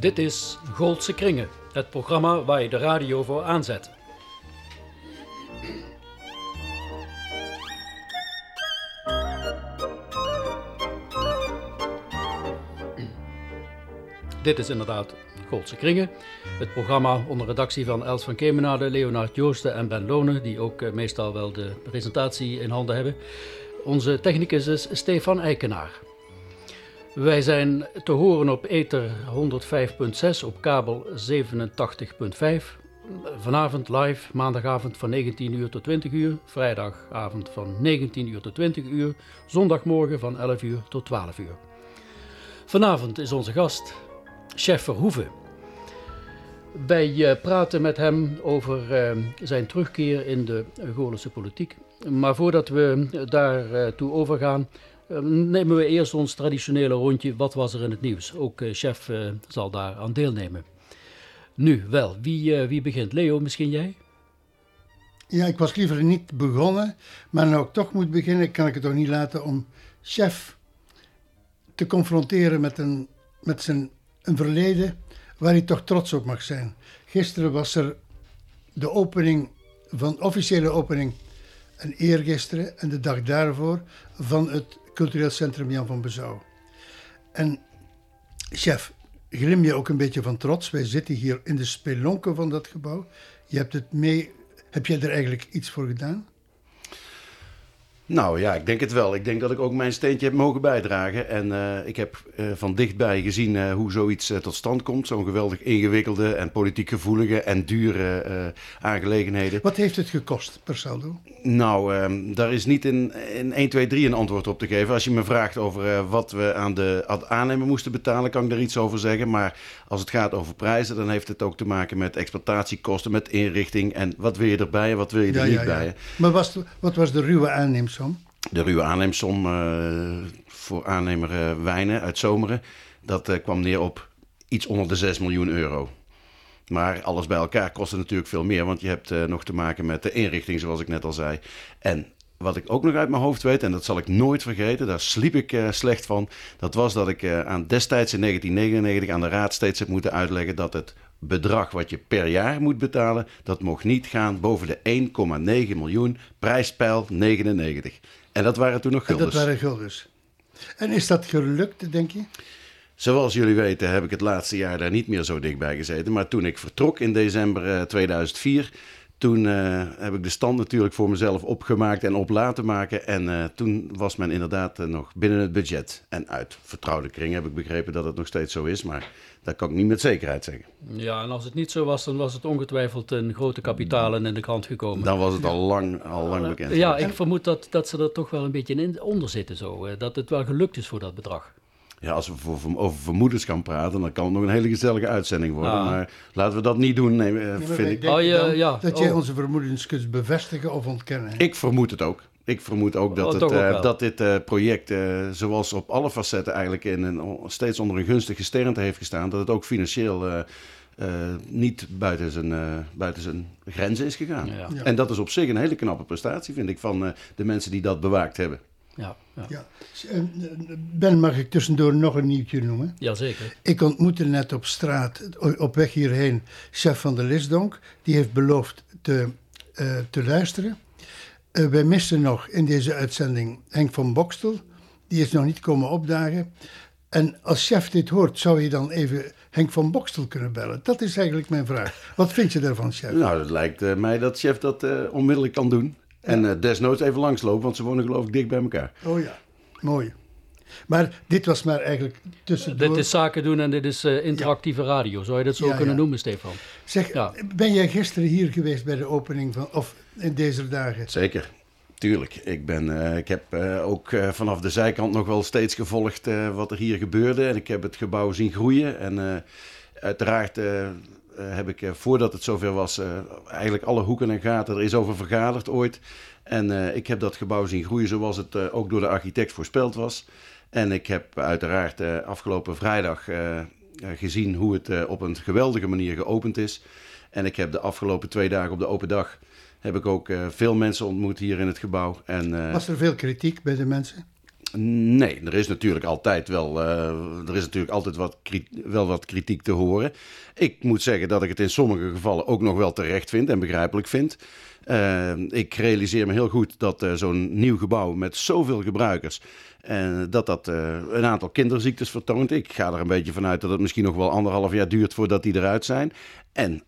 Dit is Goldse Kringen, het programma waar je de radio voor aanzet. Dit is inderdaad Goldse Kringen, het programma onder redactie van Els van Kemenade, Leonard Joosten en Ben Lonen, die ook eh, meestal wel de presentatie in handen hebben. Onze technicus is Stefan Eikenaar. Wij zijn te horen op ether 105.6, op kabel 87.5. Vanavond live, maandagavond van 19 uur tot 20 uur, vrijdagavond van 19 uur tot 20 uur, zondagmorgen van 11 uur tot 12 uur. Vanavond is onze gast chef Verhoeven. Wij eh, praten met hem over eh, zijn terugkeer in de Goorlense politiek. Maar voordat we daartoe overgaan, eh, nemen we eerst ons traditionele rondje. Wat was er in het nieuws? Ook chef zal daar aan deelnemen. Nu wel, wie, wie begint? Leo, misschien jij? Ja, ik was liever niet begonnen, maar nu ik toch moet beginnen, kan ik het toch niet laten om chef te confronteren met, een, met zijn een verleden waar hij toch trots op mag zijn. Gisteren was er de opening van officiële opening en eergisteren en de dag daarvoor van het cultureel centrum Jan van Bezouw. En chef, glim je ook een beetje van trots? Wij zitten hier in de spelonken van dat gebouw. Je hebt het mee. Heb jij er eigenlijk iets voor gedaan? Nou ja, ik denk het wel. Ik denk dat ik ook mijn steentje heb mogen bijdragen. En uh, ik heb uh, van dichtbij gezien uh, hoe zoiets tot stand komt. Zo'n geweldig ingewikkelde en politiek gevoelige en dure aangelegenheden. Wat heeft het gekost per saldo? Nou, ehm, daar is niet in, in 1, 2, 3 een antwoord op te geven. Als je me vraagt over wat we aan de aannemer moesten betalen, kan ik daar iets over zeggen. Maar als het gaat over prijzen, dan heeft het ook te maken met exploitatiekosten, met inrichting. En wat wil je erbij en wat wil je er ja, niet ja, ja. bij. Maar was, wat was de ruwe De ruwe aanneemsom uh, voor aannemer uh, Wijnen uit Zomeren, dat uh, kwam neer op iets onder de 6 miljoen euro. Maar alles bij elkaar kostte natuurlijk veel meer, want je hebt nog te maken met de inrichting, zoals ik net al zei. En wat ik ook nog uit mijn hoofd weet, en dat zal ik nooit vergeten, daar sliep ik uh, slecht van. Dat was dat ik uh, aan destijds in 1999 aan de raad steeds heb moeten uitleggen dat het bedrag wat je per jaar moet betalen, dat mocht niet gaan boven de 1,9 miljoen, prijspeil 99. En dat waren toen nog guldens. En dat waren guldens. En is dat gelukt, denk je? Zoals jullie weten heb ik het laatste jaar daar niet meer zo dichtbij gezeten. Maar toen ik vertrok in december 2004, toen uh, heb ik de stand natuurlijk voor mezelf opgemaakt en op laten maken. En uh, toen was men inderdaad uh, nog binnen het budget. En uit vertrouwde kring heb ik begrepen dat het nog steeds zo is. Maar dat kan ik niet met zekerheid zeggen. Ja, en als het niet zo was, dan was het ongetwijfeld een grote kapitalen in de krant gekomen. Dan was het al lang, al lang bekend. Ja, ik vermoed dat, dat ze er toch wel een beetje in onder zitten zo. Dat het wel gelukt is voor dat bedrag. Ja, als we voor, over vermoedens gaan praten, dan kan het nog een hele gezellige uitzending worden. Ah. Maar laten we dat niet doen, nee, nee vind ik. Oh, ja, ja. Dat jij oh. onze vermoedens kunt bevestigen of ontkennen. Ik vermoed het ook. Ik vermoed ook dat, oh, het, uh, dat dit uh, project, uh, zoals op alle facetten eigenlijk in een, steeds onder een gunstige gesternte heeft gestaan, dat het ook financieel niet buiten zijn, buiten zijn grenzen is gegaan. Ja, ja. En dat is op zich een hele knappe prestatie, vind ik, van de mensen die dat bewaakt hebben. Ja, ja. ja. Ben, mag ik tussendoor nog een nieuwtje noemen? Jazeker. Ik ontmoette net op straat, op weg hierheen, chef van de Lisdonk. Die heeft beloofd te, uh, te luisteren. Uh, wij missen nog in deze uitzending Henk van Bokstel. Die is nog niet komen opdagen. En als chef dit hoort, zou je dan even Henk van Bokstel kunnen bellen? Dat is eigenlijk mijn vraag. Wat vind je daarvan, chef? Nou, het lijkt uh, mij dat chef dat onmiddellijk kan doen. En uh, desnoods even langslopen, want ze wonen geloof ik dicht bij elkaar. Oh ja, mooi. Maar dit was maar eigenlijk tussendoor... Dit is zaken doen en dit is uh, interactieve ja. radio. Zou je dat zo ja, kunnen ja. noemen, Stefan? Zeg, ben jij gisteren hier geweest bij de opening van... of in deze dagen? Zeker. Tuurlijk. Ik, ben, uh, ik heb uh, ook uh, vanaf de zijkant nog wel steeds gevolgd wat er hier gebeurde. En ik heb het gebouw zien groeien. En uiteraard eh, heb ik, eh, voordat het zover was, eh, eigenlijk alle hoeken en gaten er is over vergaderd ooit. En ik heb dat gebouw zien groeien zoals het ook door de architect voorspeld was. En ik heb uiteraard afgelopen vrijdag gezien hoe het op een geweldige manier geopend is. En ik heb de afgelopen twee dagen op de open dag heb ik ook veel mensen ontmoet hier in het gebouw. En, was er veel kritiek bij de mensen? Nee, er is natuurlijk altijd wel, er is natuurlijk altijd wat, wel wat kritiek te horen. Ik moet zeggen dat ik het in sommige gevallen ook nog wel terecht vind en begrijpelijk vind. ik realiseer me heel goed dat zo'n nieuw gebouw met zoveel gebruikers en dat dat een aantal kinderziektes vertoont. Ik ga er een beetje vanuit dat het misschien nog wel anderhalf jaar duurt voordat die eruit zijn. En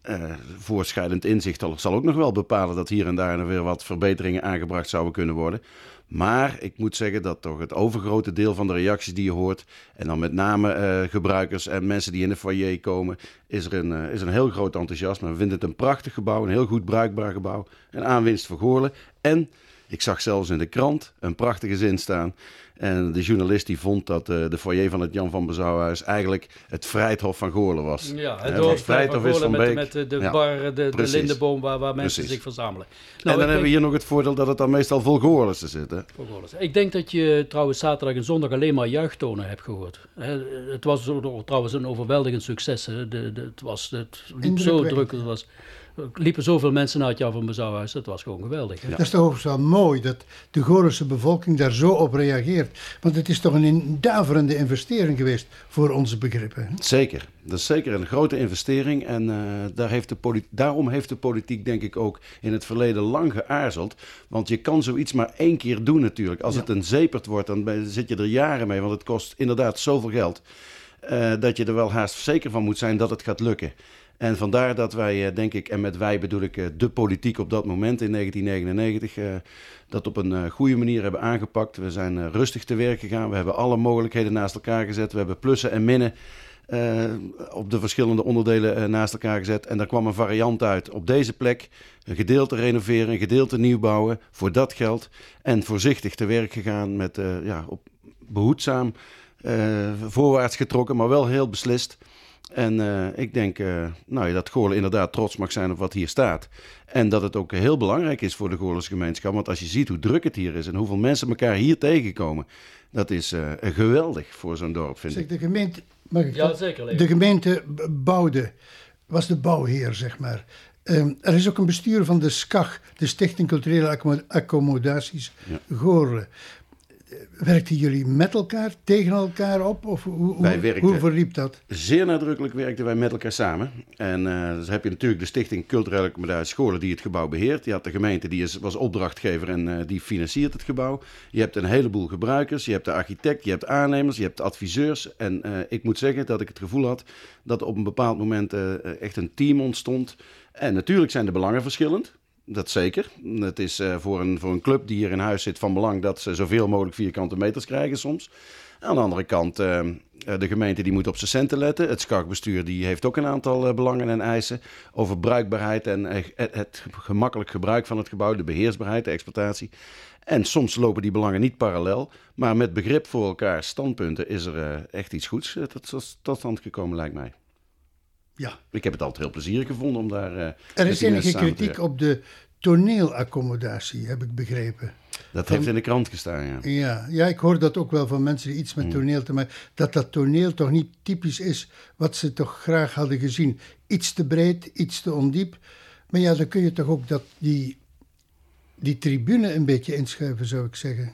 voortschrijdend inzicht zal ook nog wel bepalen dat hier en daar weer wat verbeteringen aangebracht zouden kunnen worden. Maar ik moet zeggen dat toch het overgrote deel van de reacties die je hoort, en dan met name uh, gebruikers en mensen die in de foyer komen, is er een, uh, is een heel groot enthousiasme. We vinden het een prachtig gebouw, een heel goed bruikbaar gebouw, een aanwinst voor Goorlen. En ik zag zelfs in de krant een prachtige zin staan. En de journalist die vond dat uh, de foyer van het Jan van Bezouwhuis eigenlijk het Vrijthof van Goorlen was. Ja, het uh, Vrijthof is van Beek. Met, met de ja, bar, de, de lindenboom waar, waar mensen Precies. zich verzamelen. Nou, en dan hebben we hier nog het voordeel dat het dan meestal vol Goorlensen zit. Hè? Vol Ik denk dat je trouwens zaterdag en zondag alleen maar juichtonen hebt gehoord. het was trouwens een overweldigend succes. Hè. De, de, het, was, het liep zo druk. Het was liepen zoveel mensen het Jan van Bezouwhuis. Dat was gewoon geweldig. Dat is toch wel mooi dat de Gorense bevolking daar zo op reageert. Want het is toch een daverende investering geweest voor onze begrippen. Zeker. Dat is zeker een grote investering. En uh, daar heeft de daarom heeft de politiek denk ik ook in het verleden lang geaarzeld. Want je kan zoiets maar één keer doen natuurlijk. Als het een zepert wordt, dan zit je er jaren mee. Want het kost inderdaad zoveel geld. Uh, dat je er wel haast zeker van moet zijn dat het gaat lukken. En vandaar dat wij, eh, denk ik, en met wij bedoel ik eh, de politiek op dat moment in 1999, eh, dat op een goede manier hebben aangepakt. We zijn rustig te werk gegaan. We hebben alle mogelijkheden naast elkaar gezet. We hebben plussen en minnen op de verschillende onderdelen naast elkaar gezet. En daar kwam een variant uit. Op deze plek een gedeelte renoveren, een gedeelte nieuw bouwen voor dat geld. En voorzichtig te werk gegaan met ja, op behoedzaam voorwaarts getrokken, maar wel heel beslist. En uh, ik denk uh, nou, dat Goorlen inderdaad trots mag zijn op wat hier staat. En dat het ook heel belangrijk is voor de Goorlense gemeenschap. Want als je ziet hoe druk het hier is en hoeveel mensen elkaar hier tegenkomen. Dat is uh, geweldig voor zo'n dorp, vind zeg, ik. De gemeente, mag ik ja, zeker. De gemeente bouwde, was de bouwheer, zeg maar. Um, er is ook een bestuur van de SCAG, de Stichting Culturele Accommodaties ja. Goorlen werkten jullie met elkaar, tegen elkaar op? Of hoe, wij hoe verliep dat? Zeer nadrukkelijk werkten wij met elkaar samen. En uh, dus heb je natuurlijk de Stichting Culturele Accommodatie Scholen die het gebouw beheert. Je had de gemeente die is, was opdrachtgever en uh, die financiert het gebouw. Je hebt een heleboel gebruikers, je hebt de architect, je hebt aannemers, je hebt adviseurs. En uh, ik moet zeggen dat ik het gevoel had dat op een bepaald moment echt een team ontstond. En natuurlijk zijn de belangen verschillend dat zeker. Het is uh, voor, een, voor een club die hier in huis zit van belang dat ze zoveel mogelijk vierkante meters krijgen soms. Aan de andere kant, uh, de gemeente die moet op zijn centen letten. Het SCAC-bestuur die heeft ook een aantal uh, belangen en eisen over bruikbaarheid en het, het, gemakkelijk gebruik van het gebouw, de beheersbaarheid, de exploitatie. En soms lopen die belangen niet parallel, maar met begrip voor elkaar standpunten is er echt iets goeds tot, tot stand gekomen, lijkt mij. Ja. Ik heb het altijd heel plezierig gevonden om daar. Uh, er is enige kritiek op de toneelaccommodatie, heb ik begrepen. Dat heeft in de krant gestaan, ja. ja. Ja, ik hoor dat ook wel van mensen die iets met mm. toneel te maken Dat dat toneel toch niet typisch is wat ze toch graag hadden gezien. Iets te breed, iets te ondiep. Maar ja, dan kun je toch ook dat, die, die tribune een beetje inschuiven, zou ik zeggen.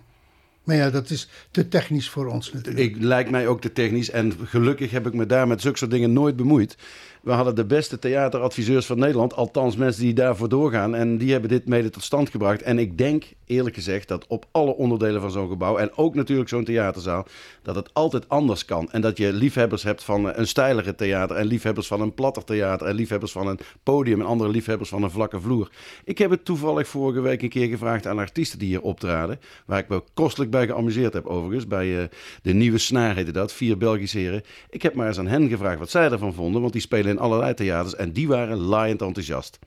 Maar ja, dat is te technisch voor ons natuurlijk. Ik, lijkt mij ook te technisch. En gelukkig heb ik me daar met zulke soort dingen nooit bemoeid. We hadden de beste theateradviseurs van Nederland. Althans, mensen die daarvoor doorgaan. En die hebben dit mede tot stand gebracht. En ik denk eerlijk gezegd dat op alle onderdelen van zo'n gebouw. En ook natuurlijk zo'n theaterzaal. Dat het altijd anders kan. En dat je liefhebbers hebt van een stijlere theater. En liefhebbers van een platter theater. En liefhebbers van een podium. En andere liefhebbers van een vlakke vloer. Ik heb het toevallig vorige week een keer gevraagd aan artiesten die hier optraden. Waar ik me kostelijk bij geamuseerd heb overigens. Bij uh, de nieuwe snaar heette dat. Vier Belgische heren. Ik heb maar eens aan hen gevraagd wat zij ervan vonden. Want die spelen in allerlei theaters en die waren laaiend enthousiast.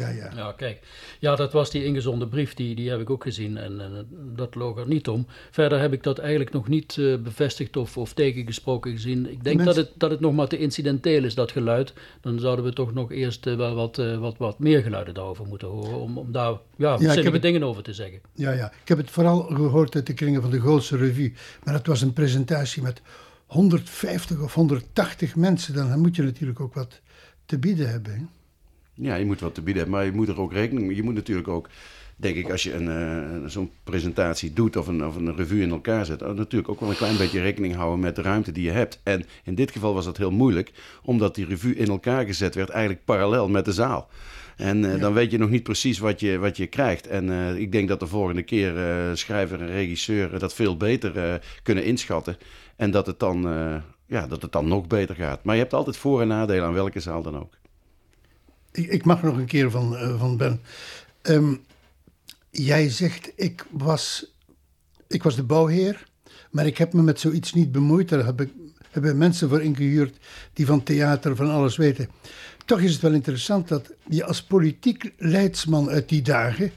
Ja, ja. ja, kijk. Ja, dat was die ingezonde brief, die, die heb ik ook gezien en, en dat loog er niet om. Verder heb ik dat eigenlijk nog niet uh, bevestigd of, of tegengesproken gezien. Ik denk dat, het, dat het nog maar te incidenteel is, dat geluid. Dan zouden we toch nog eerst uh, wel wat, uh, wat, wat meer geluiden daarover moeten horen, om, om daar ja, ja zinnige dingen over te zeggen. Ja, ja, ik heb het vooral gehoord uit de kringen van de Goolse Revue, maar het was een presentatie met 150 of 180 mensen, dan moet je natuurlijk ook wat te bieden hebben. Ja, je moet wat te bieden hebben, maar je moet er ook rekening mee. Je moet natuurlijk ook, denk ik, als je een, uh, zo'n presentatie doet of een, of een revue in elkaar zet, uh, natuurlijk ook wel een klein beetje rekening houden met de ruimte die je hebt. En in dit geval was dat heel moeilijk, omdat die revue in elkaar gezet werd eigenlijk parallel met de zaal. En uh, ja. dan weet je nog niet precies wat je, wat je krijgt. En uh, ik denk dat de volgende keer uh, schrijver en regisseur dat veel beter kunnen inschatten. En dat het, dan, ja, dat het dan nog beter gaat. Maar je hebt altijd voor- en nadelen aan welke zaal dan ook. Ik, ik mag nog een keer van, van Ben. Um, jij zegt, ik was, ik was de bouwheer, maar ik heb me met zoiets niet bemoeid. Daar heb ik, hebben mensen voor ingehuurd die van theater, van alles weten. Toch is het wel interessant dat je als politiek leidsman uit die dagen.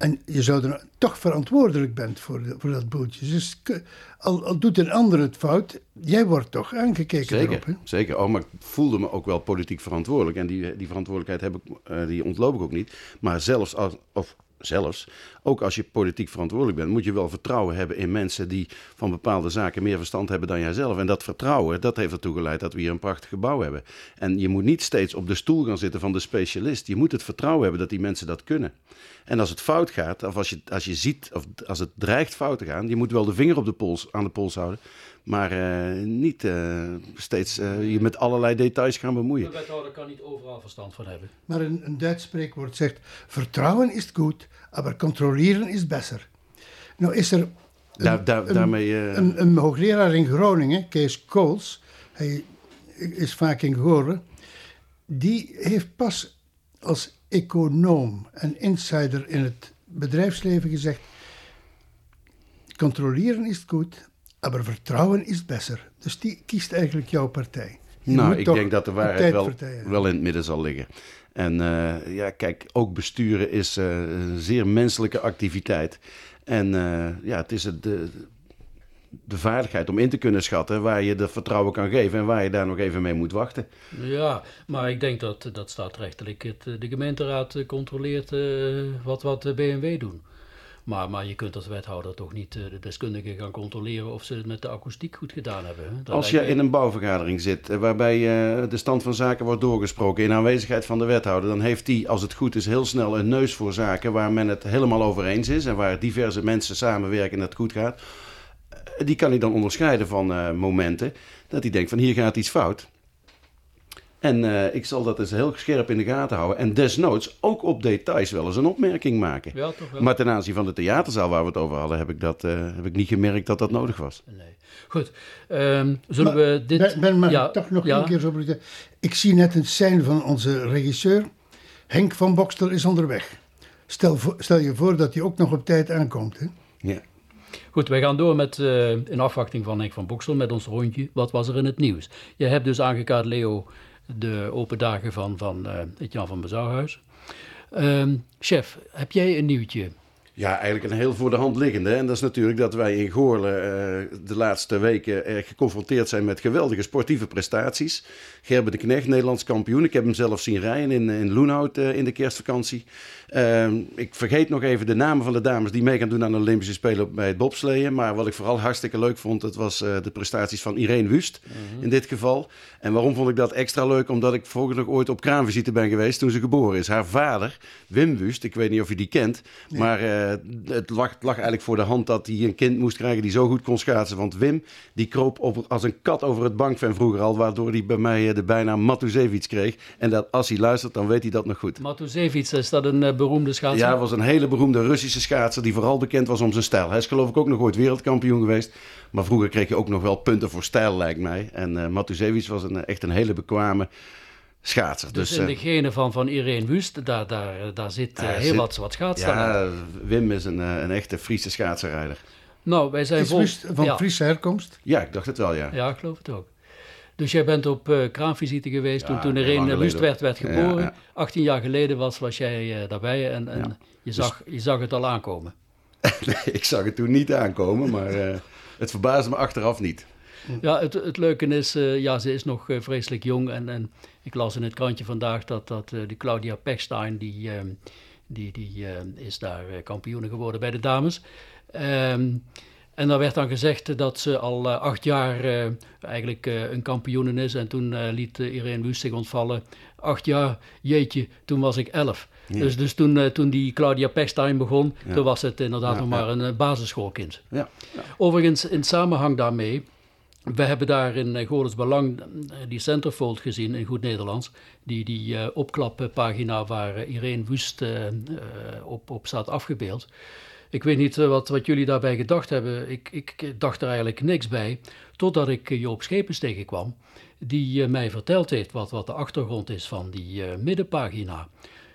En je zou er toch verantwoordelijk bent voor, de, voor dat boeltje. Dus al, al, doet een ander het fout, jij wordt toch aangekeken zeker, erop. Hè? Zeker, oh, maar ik voelde me ook wel politiek verantwoordelijk. En die, die verantwoordelijkheid heb ik, uh, die ontloop ik ook niet. Maar zelfs als. Of, zelfs, ook als je politiek verantwoordelijk bent, moet je wel vertrouwen hebben in mensen die van bepaalde zaken meer verstand hebben dan jijzelf. En dat vertrouwen, dat heeft ertoe geleid dat we hier een prachtig gebouw hebben. En je moet niet steeds op de stoel gaan zitten van de specialist. Je moet het vertrouwen hebben dat die mensen dat kunnen. En als het fout gaat, of als je, als je ziet, of als het dreigt fout te gaan, je moet wel de vinger op de pols, aan de pols houden. Maar uh, niet uh, steeds uh, je met allerlei details gaan bemoeien. De wethouder kan niet overal verstand van hebben. Maar een, een Duits spreekwoord zegt: vertrouwen is goed, maar controleren is beter. Nou is er een, daar, daar, een, daarmee, een, een, hoogleraar in Groningen, Kees Kools, hij is vaak in Goren, die heeft pas als econoom en insider in het bedrijfsleven gezegd: controleren is goed, maar vertrouwen is beter. Dus die kiest eigenlijk jouw partij. Je nou, ik denk dat de waarheid wel, wel in het midden zal liggen. En uh, ja, kijk, ook besturen is uh, een zeer menselijke activiteit. En uh, ja, het is de, de vaardigheid om in te kunnen schatten waar je de vertrouwen kan geven en waar je daar nog even mee moet wachten. Ja, maar ik denk dat dat staat rechtelijk. De gemeenteraad controleert wat, wat de BMW doen. Maar, maar je kunt als wethouder toch niet de deskundigen gaan controleren of ze het met de akoestiek goed gedaan hebben. Dat als je in een bouwvergadering zit waarbij de stand van zaken wordt doorgesproken in aanwezigheid van de wethouder, dan heeft die, als het goed is, heel snel een neus voor zaken waar men het helemaal over eens is en waar diverse mensen samenwerken en het goed gaat. Die kan hij dan onderscheiden van momenten dat hij denkt van hier gaat iets fout. En uh, ik zal dat eens heel scherp in de gaten houden. En desnoods ook op details wel eens een opmerking maken. Ja, toch wel. Maar ten aanzien van de theaterzaal waar we het over hadden, heb ik, dat, uh, heb ik niet gemerkt dat dat nodig was. Nee. Goed, um, zullen maar, we dit... Ben, ben maar ja, toch nog ja. een keer zo Ik zie net een scène van onze regisseur. Henk van Bokstel is onderweg. Stel, voor, stel je voor dat hij ook nog op tijd aankomt. Hè? Ja. Goed, wij gaan door met, uh, in afwachting van Henk van Bokstel, met ons rondje. Wat was er in het nieuws? Je hebt dus aangekaart, Leo, de open dagen van, van uh, het Jan van Bezouwhuis. Um, chef, heb jij een nieuwtje? Ja, eigenlijk een heel voor de hand liggende. En dat is natuurlijk dat wij in Goorlen uh, de laatste weken uh, geconfronteerd zijn met geweldige sportieve prestaties. Gerben de Knecht, Nederlands kampioen. Ik heb hem zelf zien rijden in, in Loenhout uh, in de kerstvakantie. ik vergeet nog even de namen van de dames die mee gaan doen aan de Olympische Spelen bij het bobsleeën. Maar wat ik vooral hartstikke leuk vond, dat was de prestaties van Irene Wust -hmm. in dit geval. En waarom vond ik dat extra leuk? Omdat ik vroeger nog ooit op kraamvisite ben geweest toen ze geboren is. Haar vader, Wim Wust, ik weet niet of u die kent, nee. maar het lag, het lag, eigenlijk voor de hand dat hij een kind moest krijgen die zo goed kon schaatsen. Want Wim, die kroop op, als een kat over het bankven vroeger al, waardoor hij bij mij de bijnaam Matusevic kreeg. En dat als hij luistert, dan weet hij dat nog goed. Matusevic, is dat een uh, beroemde schaatser? Ja, hij was een hele beroemde Russische schaatser die vooral bekend was om zijn stijl. Hij is geloof ik ook nog ooit wereldkampioen geweest. Maar vroeger kreeg je ook nog wel punten voor stijl, lijkt mij. En uh, was een, echt een hele bekwame schaatser. Dus, dus in de genen van, van Irene Wust, daar, daar, daar zit uh, heel zit, wat, wat schaatsen Ja, Wim is een, een echte Friese schaatserrijder. Nou, wij zijn is Wust van ja. Friese herkomst? Ja, ik dacht het wel, ja. Ja, ik geloof het ook. Dus jij bent op uh, kraamvisite geweest ja, toen, toen Irene Wust werd, werd geboren. Ja, 18 jaar geleden was, was jij uh, daarbij en, en je, zag, dus... je zag het al aankomen. nee, ik zag het toen niet aankomen, maar het verbaasde me achteraf niet. Ja, het, het leuke is, uh, ja, ze is nog uh, vreselijk jong. En, en ik las in het krantje vandaag dat, dat uh, die Claudia Pechstein, die, die, die is daar kampioene geworden bij de dames. Um, En daar werd dan gezegd dat ze al acht jaar eigenlijk een kampioen is. En toen liet Irene Wust zich ontvallen. Acht jaar, jeetje, toen was ik elf. Dus, dus toen, toen die Claudia Pechstein begon, toen was het inderdaad nog maar een basisschoolkind. Overigens, in samenhang daarmee we hebben daar in uh, Godes Belang die centerfold gezien in goed Nederlands. Die, die uh, opklappagina waar Irene Wust op, op staat afgebeeld. Ik weet niet wat, wat jullie daarbij gedacht hebben. Ik, ik dacht er eigenlijk niks bij. Totdat ik Joop Schepens tegenkwam. Die mij verteld heeft wat, wat de achtergrond is van die middenpagina.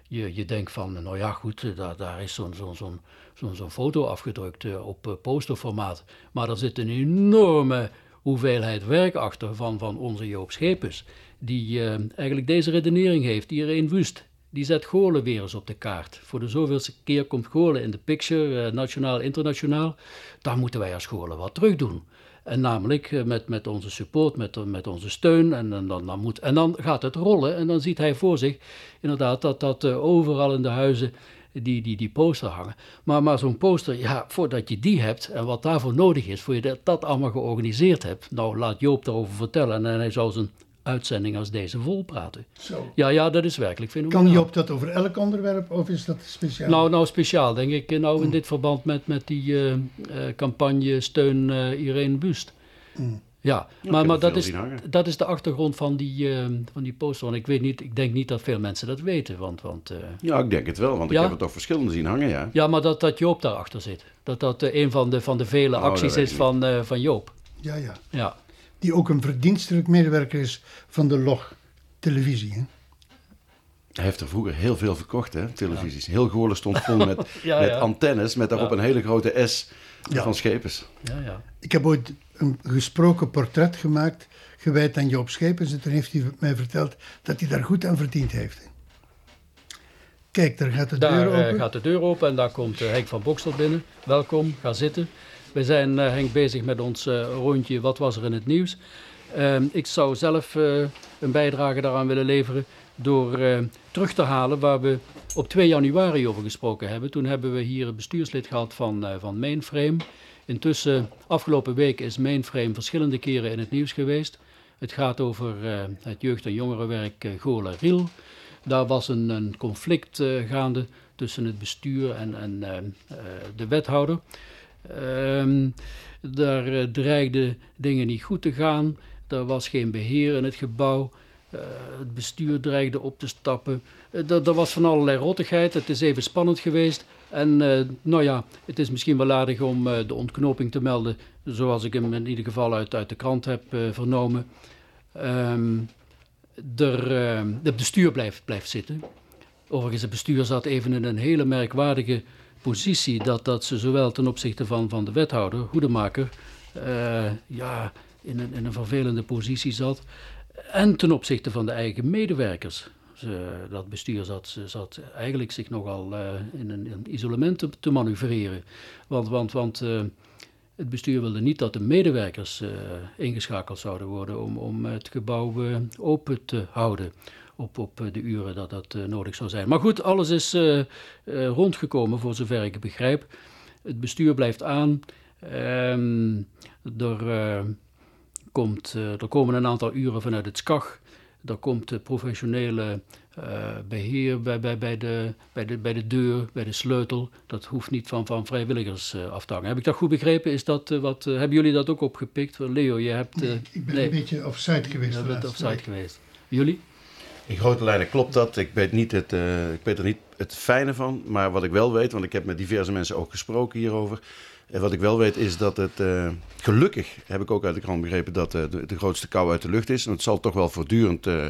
Je, je denkt van, nou ja goed, daar, daar is zo'n zo'n zo'n zo'n foto afgedrukt op posterformaat. Maar er zit een enorme hoeveelheid werk achter van, van onze Joop Schepens. Die uh, eigenlijk deze redenering heeft, iedereen wust. Die zet Goorlen weer eens op de kaart. Voor de zoveelste keer komt Goorlen in de picture, uh, nationaal, internationaal. Daar moeten wij als Goorlen wat terug doen. En namelijk uh, met, met onze support, met, met onze steun. En, dan, dan moet, en dan gaat het rollen. En dan ziet hij voor zich inderdaad dat dat overal in de huizen die, die, die poster hangen. Maar, maar zo'n poster, ja, voordat je die hebt en wat daarvoor nodig is, voor je dat, dat allemaal georganiseerd hebt, nou laat Joop daarover vertellen en hij zou zijn uitzending als deze volpraten. Zo. Ja, ja, dat is werkelijk fenomenaal. Kan Joop dat over elk onderwerp of is dat speciaal? Nou, nou speciaal denk ik, nou in mm. dit verband met, met die uh, uh, campagne Steun uh, Irene Bust. Mm. Ja, maar, maar dat, is, dat is de achtergrond van die, uh, van die poster. Want ik weet niet, ik denk niet dat veel mensen dat weten. Want, want, uh, ja, ik denk het wel, want ik heb het toch verschillende zien hangen, ja. Ja, maar dat, dat Joop daarachter zit. Dat dat uh, een van de, van de vele oh, acties is van, van Joop. Ja, ja, ja. Die ook een verdienstelijk medewerker is van de log televisie, hè? Hij heeft er vroeger heel veel verkocht, hè, televisies. Heel Goorlen stond vol met, met antennes, met daarop een hele grote S van Schepens. Ja, ja. Ik heb ooit een gesproken portret gemaakt, gewijd aan Joop Schepens. En toen heeft hij mij verteld dat hij daar goed aan verdiend heeft. Kijk, daar gaat de deur open. Daar gaat de deur open en daar komt uh, Henk van Bokstel binnen. Welkom, ga zitten. We zijn, uh, Henk, bezig met ons rondje Wat was er in het nieuws. Ehm, ik zou zelf een bijdrage daaraan willen leveren door terug te halen waar we op 2 januari over gesproken hebben. Toen hebben we hier een bestuurslid gehad van, van Mainframe. Intussen, afgelopen week is Mainframe verschillende keren in het nieuws geweest. Het gaat over uh, het jeugd- en jongerenwerk uh, Gola-Riel. Daar was een, een conflict uh, gaande tussen het bestuur en, en de wethouder. Um, daar dreigden dingen niet goed te gaan. Er was geen beheer in het gebouw. het bestuur dreigde op te stappen. er was van allerlei rottigheid. Het is even spannend geweest. En uh, nou ja, het is misschien wel aardig om uh, de ontknoping te melden, zoals ik hem in ieder geval uit, uit de krant heb uh, vernomen. Um, het bestuur blijft, blijft zitten. Overigens, het bestuur zat even in een hele merkwaardige positie, dat, dat ze zowel ten opzichte van, van de wethouder, Hoedemaker, ja, in een, in een vervelende positie zat, en ten opzichte van de eigen medewerkers. Dat bestuur zat, zat eigenlijk zich nogal uh, in, een, in isolement te, manoeuvreren. Want, want, want uh, het bestuur wilde niet dat de medewerkers uh, ingeschakeld zouden worden om, om het gebouw open te houden. Op, op de uren dat dat nodig zou zijn. Maar goed, alles is rondgekomen voor zover ik begrijp. Het bestuur blijft aan. Ehm, er, komt, er komen een aantal uren vanuit het SCAG. Er komt professionele uh, beheer bij, bij, bij, de, bij, de, bij de deur, bij de sleutel. Dat hoeft niet van, van vrijwilligers uh, af te hangen. Heb ik dat goed begrepen? Is dat, uh, wat, hebben jullie dat ook opgepikt? Leo, je hebt... Nee, ik ben nee. een beetje offside geweest. Je bent offside geweest. Jullie? In grote lijnen klopt dat. Ik weet, niet het, ik weet er niet het fijne van. Maar wat ik wel weet, want ik heb met diverse mensen ook gesproken hierover en wat ik wel weet is dat het uh, gelukkig, heb ik ook uit de krant begrepen, dat uh, de, de, grootste kou uit de lucht is. En het zal toch wel voortdurend, uh,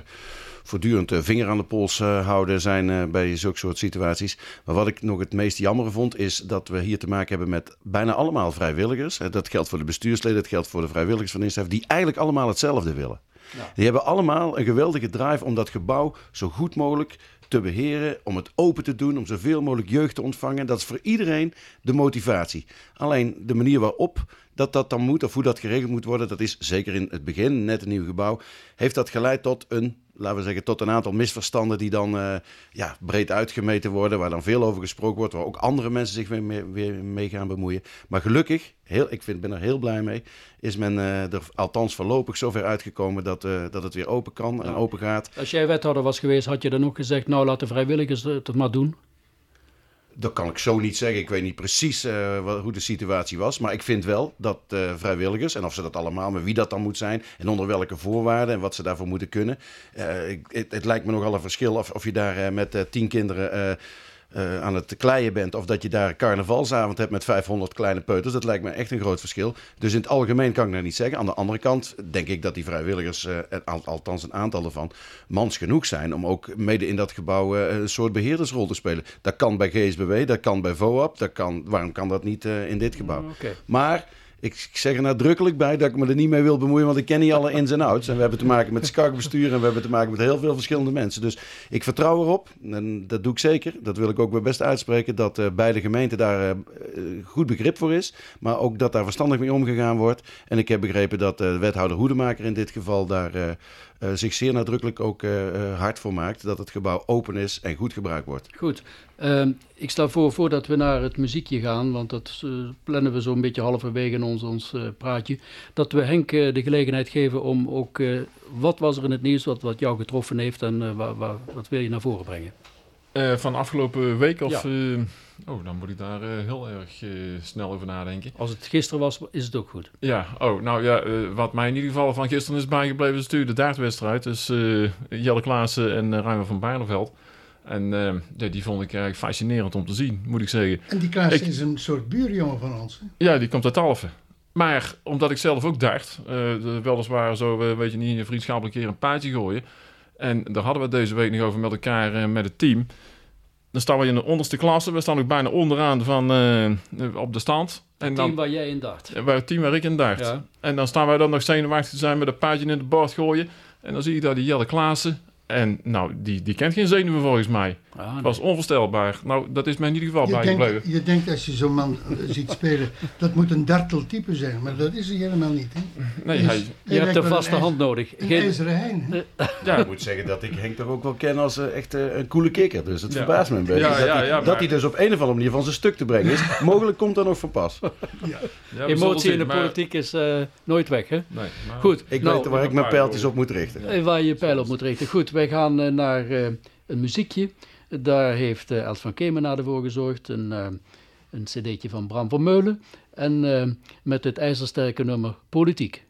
voortdurend vinger aan de pols houden zijn bij zulke soort situaties. Maar wat ik nog het meest jammer vond, is dat we hier te maken hebben met bijna allemaal vrijwilligers. Dat geldt voor de bestuursleden, dat geldt voor de vrijwilligers van Instef, die eigenlijk allemaal hetzelfde willen. Ja. Die hebben allemaal een geweldige drive om dat gebouw zo goed mogelijk te beheren, om het open te doen, om zoveel mogelijk jeugd te ontvangen. Dat is voor iedereen de motivatie. Alleen de manier waarop dat dat dan moet, of hoe dat geregeld moet worden, dat is zeker in het begin, net een nieuw gebouw, heeft dat geleid tot een laten we zeggen, tot een aantal misverstanden die dan uh, ja, breed uitgemeten worden, waar dan veel over gesproken wordt, waar ook andere mensen zich weer mee, weer mee gaan bemoeien. Maar gelukkig, heel, ik vind, ben er heel blij mee, is men uh, er althans voorlopig zover uitgekomen dat, uh, dat het weer open kan en open gaat. Als jij wethouder was geweest, had je dan ook gezegd, nou laat de vrijwilligers het maar doen? Dat kan ik zo niet zeggen. Ik weet niet precies uh, wat, hoe de situatie was. Maar ik vind wel dat uh, vrijwilligers, en of ze dat allemaal, maar wie dat dan moet zijn. En onder welke voorwaarden en wat ze daarvoor moeten kunnen. Het, het, lijkt me nogal een verschil of, of je daar met tien kinderen uh, aan het kleien bent. Of dat je daar carnavalsavond hebt met 500 kleine peuters. Dat lijkt me echt een groot verschil. Dus in het algemeen kan ik dat niet zeggen. Aan de andere kant denk ik dat die vrijwilligers, uh, althans een aantal ervan, mans genoeg zijn. Om ook mede in dat gebouw uh, een soort beheerdersrol te spelen. Dat kan bij GSBW, dat kan bij VOAP. Dat kan, waarom kan dat niet in dit gebouw? Okay. Maar ik zeg er nadrukkelijk bij dat ik me er niet mee wil bemoeien, want ik ken niet alle ins en outs. En we hebben te maken met SCAC-bestuur en we hebben te maken met heel veel verschillende mensen. Dus ik vertrouw erop, en dat doe ik zeker, dat wil ik ook weer best uitspreken, dat uh, bij de gemeente daar uh, goed begrip voor is. Maar ook dat daar verstandig mee omgegaan wordt. En ik heb begrepen dat de wethouder Hoedemaker in dit geval daar uh, zich zeer nadrukkelijk ook uh, hard voor maakt dat het gebouw open is en goed gebruikt wordt. Goed. Uh, ik stel voor, voordat we naar het muziekje gaan, want dat plannen we zo'n beetje halverwege in ons, ons praatje, dat we Henk de gelegenheid geven om ook, wat was er in het nieuws wat, wat jou getroffen heeft en wat wil je naar voren brengen? Van afgelopen week of... Ja. Oh, dan moet ik daar uh, heel erg uh, snel over nadenken. Als het gisteren was, is het ook goed. Ja, oh, nou ja, uh, wat mij in ieder geval van gisteren is bijgebleven, is natuurlijk de daartwedstrijd. Dus Jelle Klaassen en Ruimer van Bijleveld. En ja, die vond ik eigenlijk fascinerend om te zien, moet ik zeggen. En die Klaassen ik, is een soort buurjongen van ons. Hè? Ja, die komt uit Alphen. Maar omdat ik zelf ook dacht, weliswaar zo, weet je niet, een vriendschappelijk keer een paardje gooien. En daar hadden we deze week nog over met elkaar, met het team. Dan staan we in de onderste klasse. We staan ook bijna onderaan van, uh, op de stand. En het team waar jij in dacht. Waar het team waar ik in dacht. Ja. En dan staan wij dan nog zenuwachtig te zijn met een paardje in de bord gooien. En dan zie ik daar die Jelle Klaassen. En nou, die, die kent geen zenuwen volgens mij. Ah, nee. was onvoorstelbaar. Nou, dat is mij in ieder geval bijgebleven. je denkt als je zo'n man eh, ziet spelen, dat moet een darteltype zijn. Maar dat is hij helemaal niet. Hè? Nee, hij, je hebt een vaste hand nodig. Een geen... ijzeren hein. Ja, ik moet zeggen dat ik Henk toch ook wel ken als uh, echt uh, een coole kikker. Dus het ja. verbaast me een beetje. Ja, dat, hij, maar... dat hij dus op een of andere manier van zijn stuk te brengen is. Mogelijk komt dat nog van pas. Emotie in de maar... politiek is uh, nooit weg. Hè? Nee, maar... Goed, ik nou, weet waar ik mijn pijltjes op moet richten. Waar je je pijl op moet richten. Goed, wij gaan naar een muziekje. Daar heeft Els van Kemenade voor gezorgd, een, een cd'tje van Bram van Meulen. En met het ijzersterke nummer Politiek.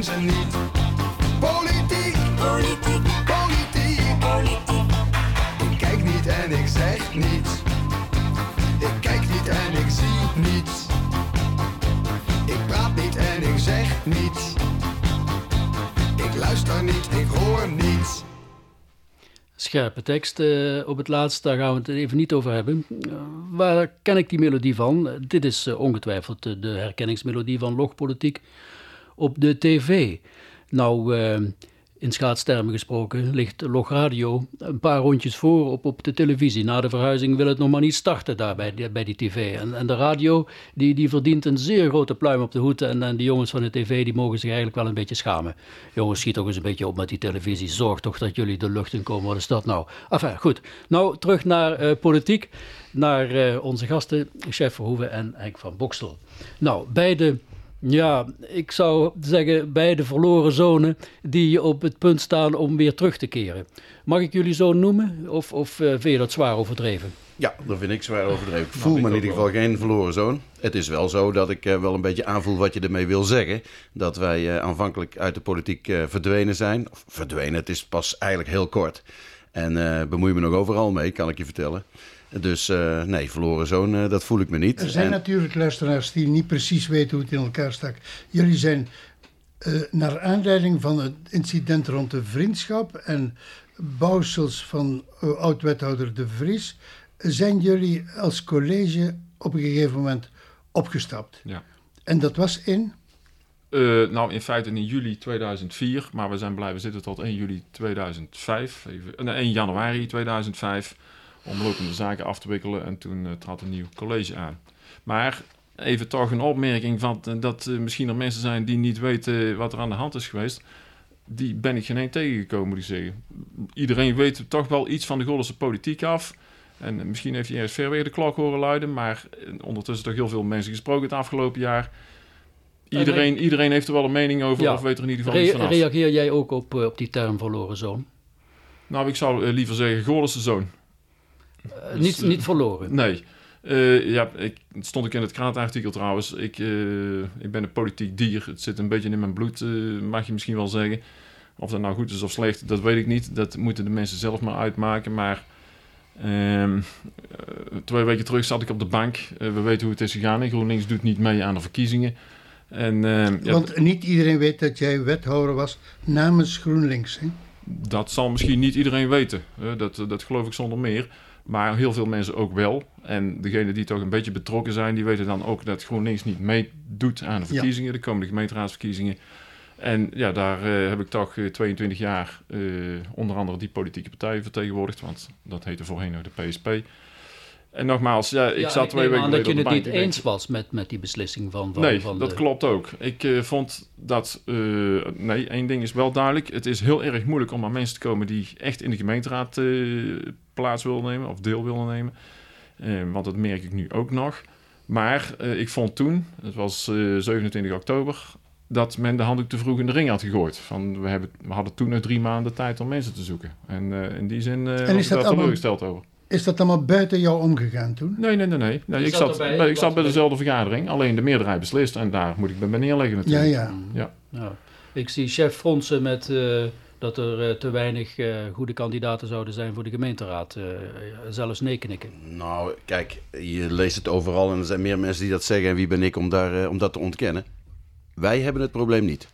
Niet, ik ken ze niet. Politiek, politiek, ik kijk niet en ik zeg niets. Ik kijk niet en ik zie niets. Ik praat niet en ik zeg niets. Ik luister niet, ik hoor niets. Scherpe tekst eh, op het laatst, daar gaan we het even niet over hebben. Eh, waar ken ik die melodie van? Dit is eh, ongetwijfeld de herkenningsmelodie van logpolitiek op de tv. Nou, eh, in schaatstermen gesproken, ligt Logradio een paar rondjes voor op, op de televisie. Na de verhuizing wil het nog maar niet starten daar bij, die- bij die tv. En, en de radio, die, die verdient een zeer grote pluim op de hoed. En, en die jongens van de tv, die mogen zich eigenlijk wel een beetje schamen. Jongens, schiet toch eens een beetje op met die televisie. Zorg toch dat jullie de lucht in komen. Wat is dat nou? Enfin, goed. Nou, terug naar eh, politiek. Naar eh, onze gasten, Chef Verhoeven en Henk van Bokstel. Nou, beide... Ja, ik zou zeggen beide verloren zonen die op het punt staan om weer terug te keren. Mag ik jullie zo noemen? Of, of eh, vind je dat zwaar overdreven? Ja, dat vind ik zwaar overdreven. Ik voel me in ieder geval geen verloren zoon. Het is wel zo dat ik eh, wel een beetje aanvoel wat je ermee wil zeggen. Dat wij eh, aanvankelijk uit de politiek eh, verdwenen zijn. Of verdwenen, het is pas eigenlijk heel kort. En eh bemoei me nog overal mee, kan ik je vertellen. Dus eh, nee, verloren zoon, eh, dat voel ik me niet. Er zijn En- natuurlijk luisteraars die niet precies weten hoe het in elkaar stak. Jullie zijn eh, naar aanleiding van het incident rond de vriendschap en bouwsels van eh, oud-wethouder De Vries, zijn jullie als college op een gegeven moment opgestapt. Ja. En dat was in, Eh, nou, in feite in juli 2004, maar we zijn blijven zitten tot 1 juli 2005. Even, nee, 1 januari 2005. Om lopende zaken af te wikkelen. En toen eh, trad een nieuw college aan. Maar even toch een opmerking van eh, dat eh, misschien er mensen zijn die niet weten wat er aan de hand is geweest. Die ben ik geen één tegengekomen, moet ik zeggen. Iedereen weet toch wel iets van de Goorlense politiek af. En eh, misschien heeft hij eerst ver weer de klok horen luiden. Maar eh, ondertussen toch heel veel mensen gesproken het afgelopen jaar. Iedereen, iedereen heeft er wel een mening over, Ja. of weet er in ieder geval Re- iets vanaf. reageer jij ook op, eh, op die term verloren zoon? Nou, ik zou eh, liever zeggen Goorlense zoon. Eh, Dus, niet, eh, niet verloren. Nee. Eh, ja, ik, het stond ik in het kraatartikel trouwens. Ik, eh, ik ben een politiek dier. Het zit een beetje in mijn bloed, eh, mag je misschien wel zeggen. Of dat nou goed is of slecht, dat weet ik niet. Dat moeten de mensen zelf maar uitmaken. Maar ehm, eh, twee weken terug zat ik op de bank. We weten hoe het is gegaan. GroenLinks doet niet mee aan de verkiezingen. En ehm, ja, want niet iedereen weet dat jij wethouder was namens GroenLinks. Hè? Dat zal misschien niet iedereen weten. hè. Dat, dat geloof ik zonder meer. Maar heel veel mensen ook wel. En degenen die toch een beetje betrokken zijn, die weten dan ook dat GroenLinks niet meedoet aan de Ja. verkiezingen, de komende gemeenteraadsverkiezingen. En ja, daar eh, heb ik toch eh, 22 jaar eh, onder andere die politieke partijen vertegenwoordigd, want dat heette voorheen nog de PSP. En nogmaals, ja, ik Ja, zat twee weken aan dat je geleden het niet eens was met, met die beslissing van, van, nee, van dat de... klopt ook. Ik eh, vond dat... eh, nee, één ding is wel duidelijk. Het is heel erg moeilijk om aan mensen te komen... die echt in de gemeenteraad eh, plaats willen nemen... of deel willen nemen. Eh, want dat merk ik nu ook nog. Maar eh, ik vond toen, het was eh, 27 oktober... dat men de handdoek te vroeg in de ring had gegooid. Van, we, hebben, we hadden toen nog drie maanden tijd om mensen te zoeken. En eh, in die zin eh En is was ik dat daar allemaal- teleurgesteld over. Is dat allemaal buiten jou omgegaan toen? Nee, nee, nee. nee. nee Je ik zat je ik zat bij bij- dezelfde vergadering. Alleen de meerderheid beslist. En daar moet ik bij me neerleggen Ja, natuurlijk. ja. Ja. Ja. Ik zie chef fronsen met eh, dat er eh, te weinig eh, goede kandidaten zouden zijn voor de gemeenteraad. eh, zelfs nee knikken. Nou, kijk, je leest het overal en er zijn meer mensen die dat zeggen. En wie ben ik om, daar, om dat te ontkennen? Wij hebben het probleem niet.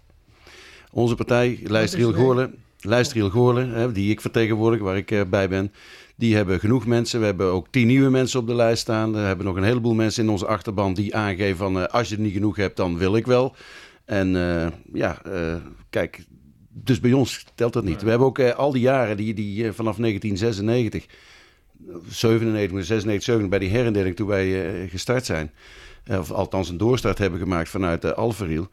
Onze partij, Lijstriel wij? Goorlen, Lijstriel Goorlen, hè, die ik vertegenwoordig, waar ik eh, bij ben, die hebben genoeg mensen. We hebben ook tien nieuwe mensen op de lijst staan. We hebben nog een heleboel mensen in onze achterban die aangeven van... eh, als je er niet genoeg hebt, dan wil ik wel. En eh, ja, eh, kijk, dus bij ons telt dat niet. We hebben ook eh, al die jaren, die, die eh, vanaf 1996... 97, 96, 97, bij die herindeling toen wij eh, gestart zijn. of althans een doorstart hebben gemaakt vanuit uh, Alfariel.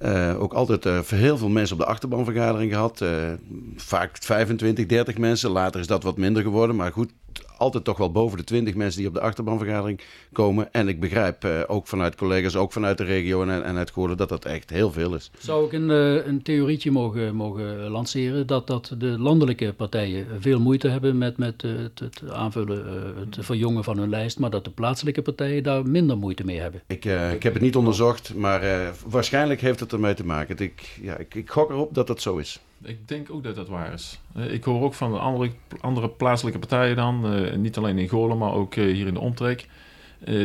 Eh, ook altijd eh, heel veel mensen op de achterbanvergadering gehad. Eh, vaak 25, 30 mensen. Later is dat wat minder geworden. Maar goed, altijd toch wel boven de 20 mensen die op de achterbanvergadering komen. En ik begrijp eh, ook vanuit collega's, ook vanuit de regio en, en uit Goorlen, dat dat echt heel veel is. Zou ik een, eh, een theorietje mogen, mogen lanceren dat, dat de landelijke partijen veel moeite hebben met, met eh, het, het aanvullen, het verjongen van hun lijst, maar dat de plaatselijke partijen daar minder moeite mee hebben? Ik, ik heb het niet onderzocht, maar waarschijnlijk heeft het ermee te maken. Ik, ja, ik, ik gok erop dat dat zo is. Ik denk ook dat dat waar is. Eh, Ik hoor ook van de andere, andere plaatselijke partijen dan, eh, niet alleen in Goorlen, maar ook eh, hier in de omtrek,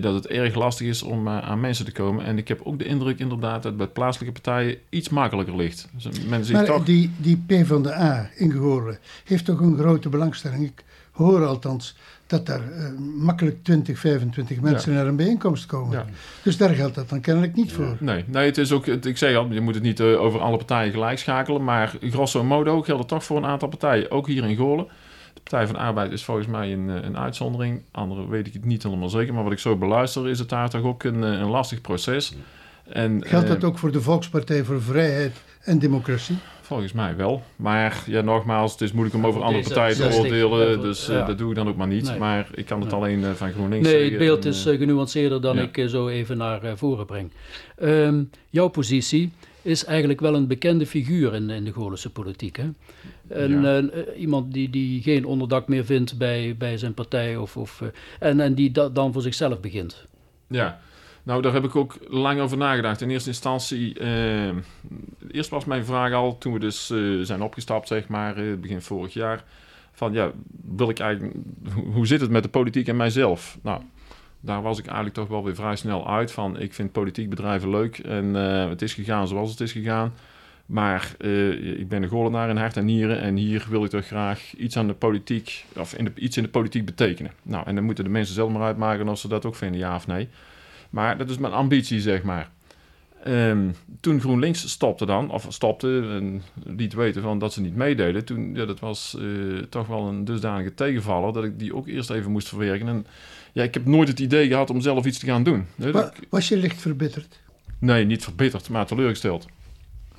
dat het erg lastig is om aan mensen te komen. En ik heb ook de indruk inderdaad dat bij plaatselijke partijen iets makkelijker ligt. Dus men zich Maar toch... die, die P van de A in Goorlen heeft toch een grote belangstelling. Ik hoor althans dat daar eh, makkelijk 20, 25 mensen naar een bijeenkomst komen. Ja. Dus daar geldt dat dan kennelijk niet voor. Nee, nee, het is ook, ik zei al, je moet het niet eh, over alle partijen gelijk schakelen, maar grosso modo geldt het toch voor een aantal partijen, ook hier in Goorlen. De Partij van de Arbeid is volgens mij een, eh, een uitzondering, andere weet ik het niet helemaal zeker, maar wat ik zo beluister is het daar toch ook een, een lastig proces. En, Geldt dat ook voor de Volkspartij voor Vrijheid en Democratie? Volgens mij wel. Maar ja, nogmaals, het is moeilijk om over andere D66, partijen te oordelen. Dus eh, ja. dat doe ik dan ook maar niet. Nee. Maar ik kan het Nee. alleen eh, van GroenLinks Nee, het beeld En, is eh, genuanceerder dan ja. ik zo even naar voren breng. Ehm, jouw positie is eigenlijk wel een bekende figuur in, in de Goorlense politiek. Hè? En, Ja. iemand die, die geen onderdak meer vindt bij, bij zijn partij of, of, en, en die dan voor zichzelf begint. Ja, nou daar heb ik ook lang over nagedacht. In eerste instantie, eh, eerst was mijn vraag al, toen we dus eh, zijn opgestapt, zeg maar, eh, begin vorig jaar, van ja, wil ik eigenlijk, hoe, zit het met de politiek en mijzelf? Nou, daar was ik eigenlijk toch wel weer vrij snel uit van, ik vind politiek bedrijven leuk en het is gegaan zoals het is gegaan. Maar ik ben een Goorlenaar in hart en nieren en hier wil ik toch graag iets aan de politiek, of in de, iets in de politiek betekenen. Nou, en dan moeten de mensen zelf maar uitmaken of ze dat ook vinden, ja of nee. Maar dat is mijn ambitie, zeg maar. Ehm, toen GroenLinks stopte dan, of stopte en liet weten van dat ze niet meededen, toen, ja, dat was eh, toch wel een dusdanige tegenvaller dat ik die ook eerst even moest verwerken. En ja, ik heb nooit het idee gehad om zelf iets te gaan doen. Wa- was je licht verbitterd? nee niet verbitterd, maar teleurgesteld.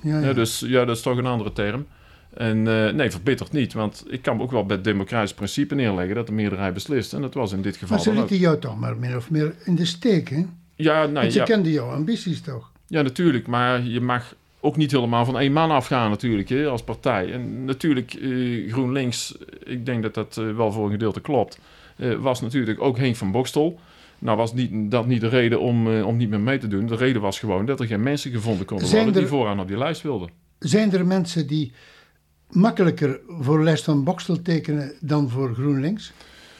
Ja, Ja, ja. dus ja, dat is toch een andere term. En eh, nee, verbitterd niet, want ik kan ook wel bij het democratisch principe neerleggen dat de meerderheid beslist. En dat was in dit geval maar ze lieten jou toch maar min of meer in de steek, hè? Ja, nee, Want ze ja. kenden jouw ambities toch? Ja, natuurlijk. Maar je mag ook niet helemaal van één man afgaan natuurlijk, hè, als partij. En natuurlijk, eh, GroenLinks, ik denk dat dat eh, wel voor een gedeelte klopt, eh, was natuurlijk ook Henk van Bokstel. Nou was niet, dat niet de reden om, om niet meer mee te doen. De reden was gewoon dat er geen mensen gevonden konden Zijn worden die vooraan op die lijst wilden. Zijn er mensen die makkelijker voor lijst van Bokstel tekenen dan voor GroenLinks?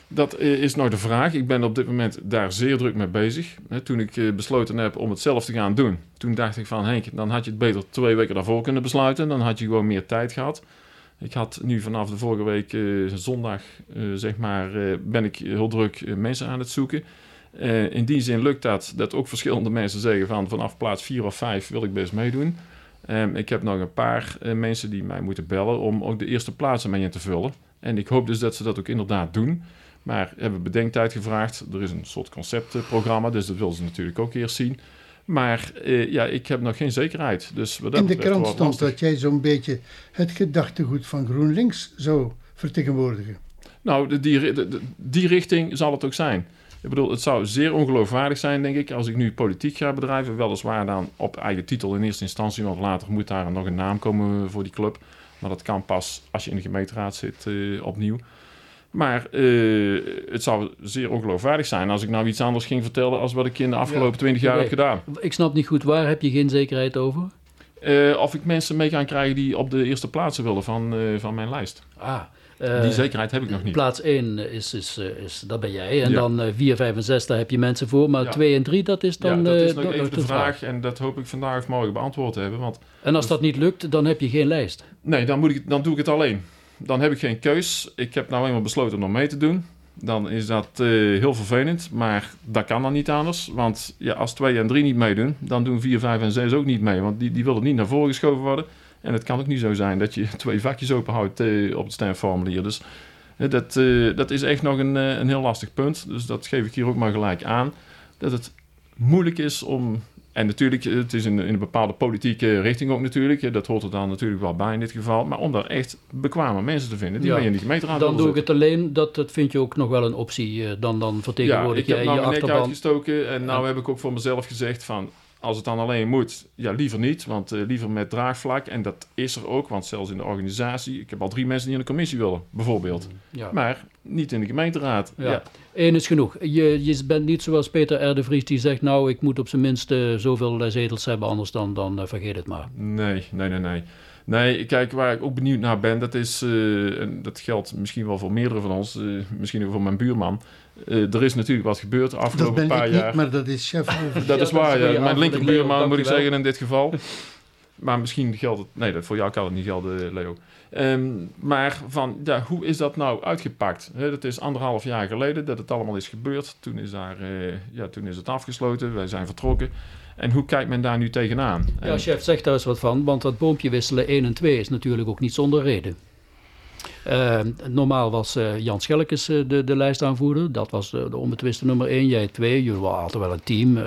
Dat eh, is nou de vraag. Ik ben op dit moment daar zeer druk mee bezig. Toen ik eh, besloten heb om het zelf te gaan doen, toen dacht ik van Henk, dan had je het beter twee weken daarvoor kunnen besluiten. Dan had je gewoon meer tijd gehad. Ik had nu vanaf de vorige week eh, zondag, zeg maar, ben ik heel druk mensen aan het zoeken. In die zin lukt dat, dat ook verschillende mensen zeggen van vanaf plaats 4 of 5 wil ik best meedoen. Ehm, ik heb nog een paar mensen die mij moeten bellen om ook de eerste plaatsen mee in te vullen. En ik hoop dus dat ze dat ook inderdaad doen. Maar hebben bedenktijd gevraagd. Er is een soort conceptprogramma, dus dat willen ze natuurlijk ook eerst zien. Maar eh, ja, ik heb nog geen zekerheid. Dus wat dat In de krant stond dat jij zo'n beetje het gedachtegoed van GroenLinks zou vertegenwoordigen. Nou, de- die, de- de- die richting zal het ook zijn. Ik bedoel, het zou zeer ongeloofwaardig zijn, denk ik, als ik nu politiek ga bedrijven. Weliswaar dan op eigen titel in eerste instantie, want later moet daar nog een naam komen voor die club. Maar dat kan pas als je in de gemeenteraad zit eh, opnieuw. Maar eh, het zou zeer ongeloofwaardig zijn als ik nou iets anders ging vertellen als wat ik in de afgelopen twintig jaar oké. heb gedaan. Ik snap niet goed, waar heb je geen zekerheid over? Eh, of ik mensen mee kan krijgen die op de eerste plaatsen willen van, eh, van mijn lijst. Ah, Die zekerheid heb ik nog niet. Plaats 1 is, is, is, dat ben jij. En Ja. dan eh 4, 5 en 6, daar heb je mensen voor. Maar Ja. 2 en 3, dat is dan ja, dat is nog dat- even dat de vraag en dat hoop ik vandaag of morgen beantwoord te hebben. Want En als dat niet lukt, dan heb je geen lijst. Nee, dan, moet ik, dan doe ik het alleen. Dan heb ik geen keus. Ik heb nou eenmaal besloten om mee te doen. Dan is dat eh, heel vervelend, maar dat kan dan niet anders. Want ja, als 2 en 3 niet meedoen, dan doen 4, 5 en 6 ook niet mee. Want die, die willen niet naar voren geschoven worden. En het kan ook niet zo zijn dat je twee vakjes openhoudt eh, op het stemformulier. Dus dat, eh, dat is echt nog een, een heel lastig punt. Dus dat geef ik hier ook maar gelijk aan. Dat het moeilijk is om En natuurlijk, het is in, in een bepaalde politieke richting ook natuurlijk. Eh, Dat hoort er dan natuurlijk wel bij in dit geval. Maar om daar echt bekwame mensen te vinden die Ja. mee in die gemeenteraad Dan doe ik het alleen, dat, dat vind je ook nog wel een optie. eh, Dan, dan Ja, vertegenwoordig ik heb jij nou je nek achterban. uitgestoken. En nou Ja. heb ik ook voor mezelf gezegd van... Als het dan alleen moet, ja, liever niet. Want eh, liever met draagvlak. En dat is er ook. Want zelfs in de organisatie... Ik heb al drie mensen die in de commissie willen, bijvoorbeeld. Ja. Maar niet in de gemeenteraad. Ja. Ja. Eén is genoeg. Je, je bent niet zoals Peter R. de Vries die zegt... nou, ik moet op zijn minst eh, zoveel eh, zetels hebben... anders dan, dan vergeet het maar. Nee, nee, nee, nee. Nee, kijk, waar ik ook benieuwd naar ben, dat is, en dat geldt misschien wel voor meerdere van ons, misschien ook voor mijn buurman. Eh, er is natuurlijk wat gebeurd de Dat afgelopen ben paar ik jaar. niet, maar dat is chef. Dat Ja, is dat is waar, ja. Mijn linkerbuurman moet ik zeggen in dit geval. Maar misschien geldt het... Nee, dat, voor jou kan het niet gelden, Leo. Ehm, maar van, ja, hoe is dat nou uitgepakt? Hè, dat is anderhalf jaar geleden dat het allemaal is gebeurd. Toen is, daar, eh, ja, toen is het afgesloten, wij zijn vertrokken. En hoe kijkt men daar nu tegenaan? Ja, En- chef, zeg daar eens wat van. Want dat boompje wisselen 1 en 2 is natuurlijk ook niet zonder reden. Eh, normaal was eh, Jan Schelkes eh, de, de lijstaanvoerder. Dat was eh, de onbetwiste nummer 1. Jij 2. Jullie waren altijd wel een team.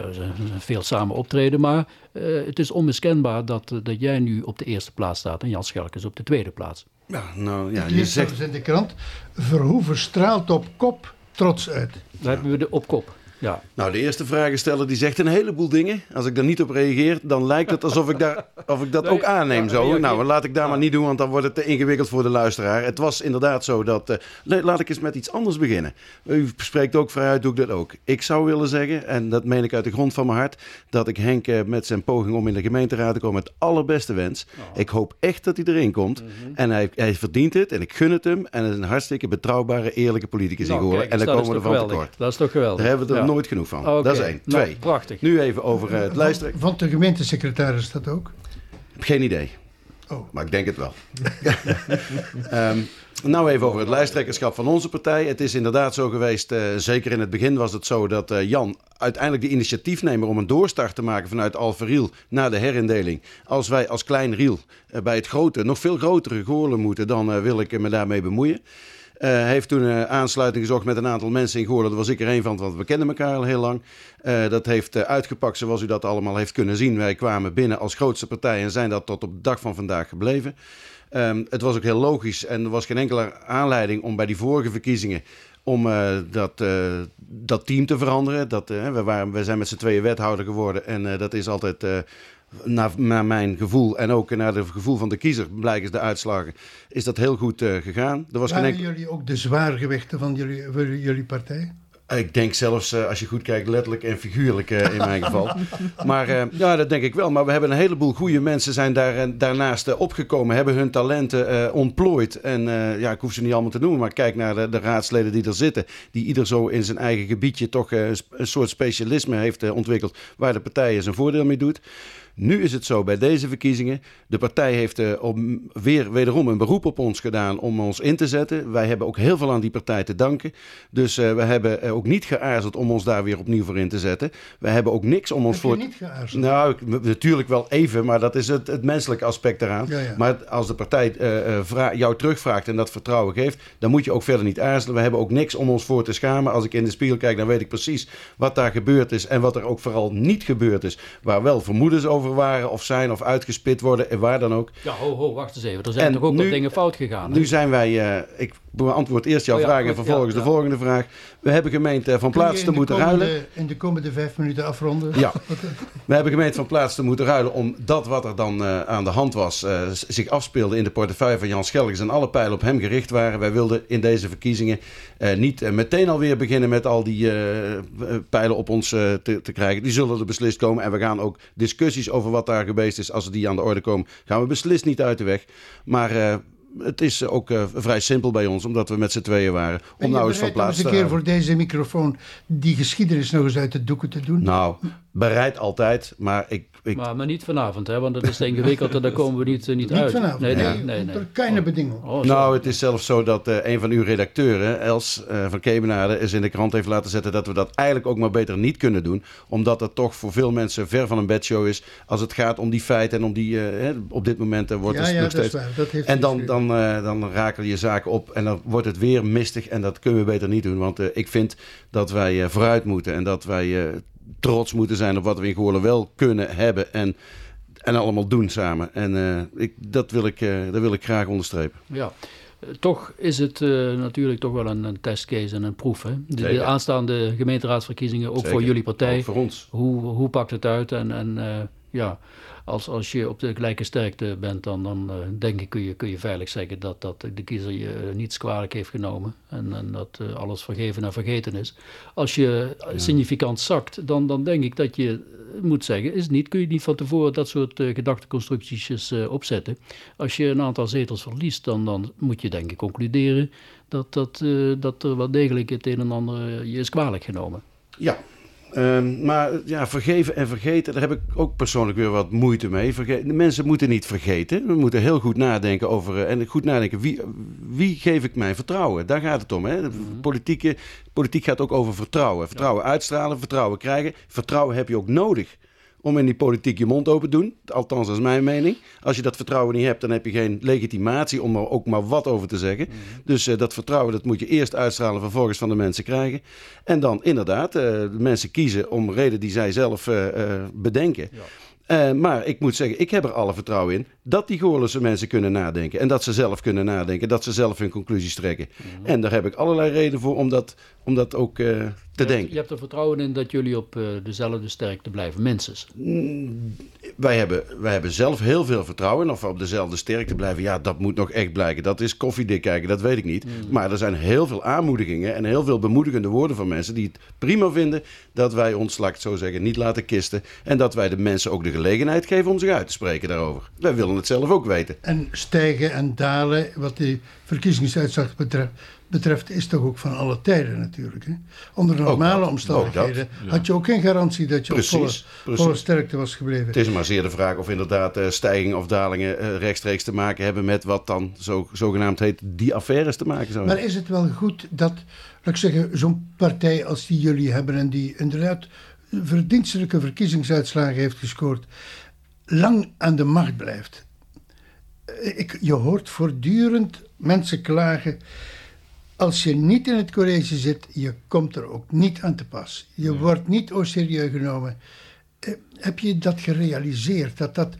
veel samen optreden. Maar eh, het is onmiskenbaar dat, dat jij nu op de eerste plaats staat. En Jan Schelkes op de tweede plaats. Ja, nou ja, je zegt... in de krant. Verhoeven straalt op kop trots uit. Daar hebben we de op kop. Ja. Nou, de eerste vragensteller die zegt een heleboel dingen. Als ik daar niet op reageer, dan lijkt het alsof ik, daar, of ik dat Nee, ook aanneem. ja, zo. Nou, laat ik daar maar niet doen, want dan wordt het te ingewikkeld voor de luisteraar. Het was inderdaad zo dat... eh, laat ik eens met iets anders beginnen. U spreekt ook vrijuit, doe ik dat ook. Ik zou willen zeggen, en dat meen ik uit de grond van mijn hart... dat ik Henk eh, met zijn poging om in de gemeenteraad te komen... het allerbeste wens. Ik hoop echt dat hij erin komt. En hij, hij verdient het en ik gun het hem. En hij is een hartstikke betrouwbare, eerlijke politicus in Nou, Goorlen. En daar dat is komen we ervan geweldig. tekort. Dat is toch geweldig. Daar hebben we Ja. Nooit genoeg van. Dat is één. Nou, Twee. prachtig. Nu even over eh, het lijsttrekker. Want de gemeentesecretaris dat ook. Geen idee. Oh. Maar ik denk het wel. Ehm, nou even over het lijsttrekkerschap van onze partij. Het is inderdaad zo geweest, eh, zeker in het begin was het zo dat eh, Jan uiteindelijk de initiatiefnemer om een doorstart te maken vanuit Alphen Riel naar de herindeling. Als wij als klein Riel bij het grote, nog veel grotere Goorlen moeten, dan wil ik me daarmee bemoeien. Eh, heeft toen eh, aansluiting gezocht met een aantal mensen in Goorlen. Daar was ik er een van, want we kennen elkaar al heel lang. Eh, dat heeft uitgepakt zoals u dat allemaal heeft kunnen zien. Wij kwamen binnen als grootste partij en zijn dat tot op de dag van vandaag gebleven. Ehm, het was ook heel logisch en er was geen enkele aanleiding om bij die vorige verkiezingen om dat, dat team te veranderen. Dat, we, waren, we zijn met z'n tweeën wethouder geworden en dat is altijd, naar, naar mijn gevoel en ook naar het gevoel van de kiezer, blijkens de uitslagen, is dat heel goed eh, gegaan. Er was geen Waren enkel... jullie ook de zwaargewichten van jullie, van jullie partij? Ik denk zelfs, eh, als je goed kijkt, letterlijk en figuurlijk eh, in mijn geval. Maar ja, dat denk ik wel. Maar we hebben een heleboel goede mensen zijn daar, daarnaast opgekomen, hebben hun talenten ontplooid. En ja, ik hoef ze niet allemaal te noemen, maar kijk naar de, de raadsleden die er zitten. Die ieder zo in zijn eigen gebiedje toch een soort specialisme heeft ontwikkeld waar de partij zijn voordeel mee doet. Nu is het zo bij deze verkiezingen. De partij heeft om, weer wederom een beroep op ons gedaan om ons in te zetten. Wij hebben ook heel veel aan die partij te danken. Dus eh, we hebben eh, ook niet geaarzeld om ons daar weer opnieuw voor in te zetten. We hebben ook niks om ons Heb je voor. niet geaarzeld? Nou, ik- natuurlijk wel even, maar dat is het, het menselijke aspect eraan. Ja, ja. Maar als de partij vra- jou terugvraagt en dat vertrouwen geeft, dan moet je ook verder niet aarzelen. We hebben ook niks om ons voor te schamen. Als ik in de spiegel kijk, dan weet ik precies wat daar gebeurd is en wat er ook vooral niet gebeurd is. Waar wel vermoedens over waren of zijn of uitgespit worden en waar dan ook. Ja, ho, ho, wacht eens even. Er zijn En toch ook wat dingen fout gegaan? hè? Nu zijn wij, eh, ik beantwoord eerst jouw Oh ja, vraag en goed, vervolgens ja, de volgende vraag. We hebben gemeend eh, van plaats te moeten komende- ruilen. In de komende vijf minuten afronden? Ja, we hebben gemeend van plaats te moeten ruilen om dat wat er dan eh, aan de hand was, eh, zich afspeelde in de portefeuille van Jan Schelkes en alle pijlen op hem gericht waren. Wij wilden in deze verkiezingen eh, niet meteen alweer beginnen met al die pijlen op ons te, te krijgen. Die zullen er beslist komen en we gaan ook discussies over wat daar geweest is, als die aan de orde komen, gaan we beslist niet uit de weg. Maar eh, het is ook eh, vrij simpel bij ons, omdat we met z'n tweeën waren, om nou eens van plaats eens te een keer voor deze microfoon die geschiedenis nog eens uit de doeken te doen? Nou, bereid altijd, maar ik... ik Maar, maar niet vanavond, hè, want dat is te ingewikkeld en daar komen we niet, eh, niet, Niet uit. vanavond. Nee, nee, nee. nee. Onder keine bedinging. Oh. Nou, het is zelfs zo dat eh, een van uw redacteuren, Els eh, van Kemenade, is in de krant heeft laten zetten dat we dat eigenlijk ook maar beter niet kunnen doen. Omdat het toch voor veel mensen ver van een bedshow is als het gaat om die feiten en om die, hè, op dit moment wordt ja, het ja, nog dat is steeds... waar. Dat heeft En dan, dan, eh, dan raken je zaken op en dan wordt het weer mistig en dat kunnen we beter niet doen. Want ik vind dat wij eh, vooruit moeten en dat wij eh, trots moeten zijn op wat we in Goorlen wel kunnen hebben en, en allemaal doen samen. En eh, ik, dat, wil ik, eh, dat wil ik graag onderstrepen. Ja. Eh, Toch is het natuurlijk toch wel een, een testcase en een proef. Hè? De, aanstaande gemeenteraadsverkiezingen, ook voor jullie partij. Ook voor ons. Hoe, hoe pakt het uit? En, en ja, als, als je op de gelijke sterkte bent, dan, dan eh, denk ik kun je, kun je veilig zeggen dat, dat de kiezer je eh, niets kwalijk heeft genomen. En, en dat eh, alles vergeven en vergeten is. Als je significant zakt, dan, dan denk ik dat je moet zeggen, is niet, kun je niet van tevoren dat soort gedachteconstructies opzetten. Als je een aantal zetels verliest, dan, dan moet je denk ik concluderen dat, dat, dat er wel degelijk het een en ander je is kwalijk genomen. Ja. Ehm, maar ja, vergeven en vergeten, daar heb ik ook persoonlijk weer wat moeite mee. Verge de mensen moeten niet vergeten. We moeten heel goed nadenken over. eh, en goed nadenken, wie, wie geef ik mijn vertrouwen? Daar gaat het om. Hè? De politieke, politiek gaat ook over vertrouwen. Vertrouwen uitstralen, vertrouwen krijgen. Vertrouwen heb je ook nodig om in die politiek je mond open te doen. Althans, dat is mijn mening. Als je dat vertrouwen niet hebt, dan heb je geen legitimatie om er ook maar wat over te zeggen. Dus eh, dat vertrouwen dat moet je eerst uitstralen, vervolgens van de mensen krijgen. En dan inderdaad, eh, de mensen kiezen om reden die zij zelf eh, bedenken. Eh, maar ik moet zeggen, ik heb er alle vertrouwen in dat die Goorlense mensen kunnen nadenken. En dat ze zelf kunnen nadenken, dat ze zelf hun conclusies trekken. En daar heb ik allerlei redenen voor om dat, om dat ook te Je hebt- denken. Je hebt er vertrouwen in dat jullie op eh, dezelfde sterkte blijven, minstens. Wij hebben, wij hebben zelf heel veel vertrouwen. En of we op dezelfde sterkte blijven, ja, dat moet nog echt blijken. Dat is koffiedik kijken, dat weet ik niet. Maar er zijn heel veel aanmoedigingen en heel veel bemoedigende woorden van mensen die het prima vinden dat wij ons, laat ik het zo zeggen, niet laten kisten. En dat wij de mensen ook de gelegenheid geven om zich uit te spreken daarover. Wij willen het zelf ook weten. En stijgen en dalen, wat de verkiezingsuitslag betreft, betreft, is toch ook van alle tijden natuurlijk. Hè? Onder normale dat, omstandigheden had je ook geen garantie dat je Precies, op volle, precies. volle sterkte was gebleven. Het is maar zeer de vraag of inderdaad eh, stijgingen of dalingen eh, rechtstreeks te maken hebben met wat dan zo, zogenaamd heet die affaires te maken zou Maar is het wel goed dat, laat ik zeggen, zo'n partij als die jullie hebben en die inderdaad verdienstelijke verkiezingsuitslagen heeft gescoord, lang aan de macht blijft? Ik, je hoort voortdurend mensen klagen. Als je niet in het college zit, je komt er ook niet aan te pas. Je wordt niet au serieus genomen. Eh, heb je dat gerealiseerd? Dat dat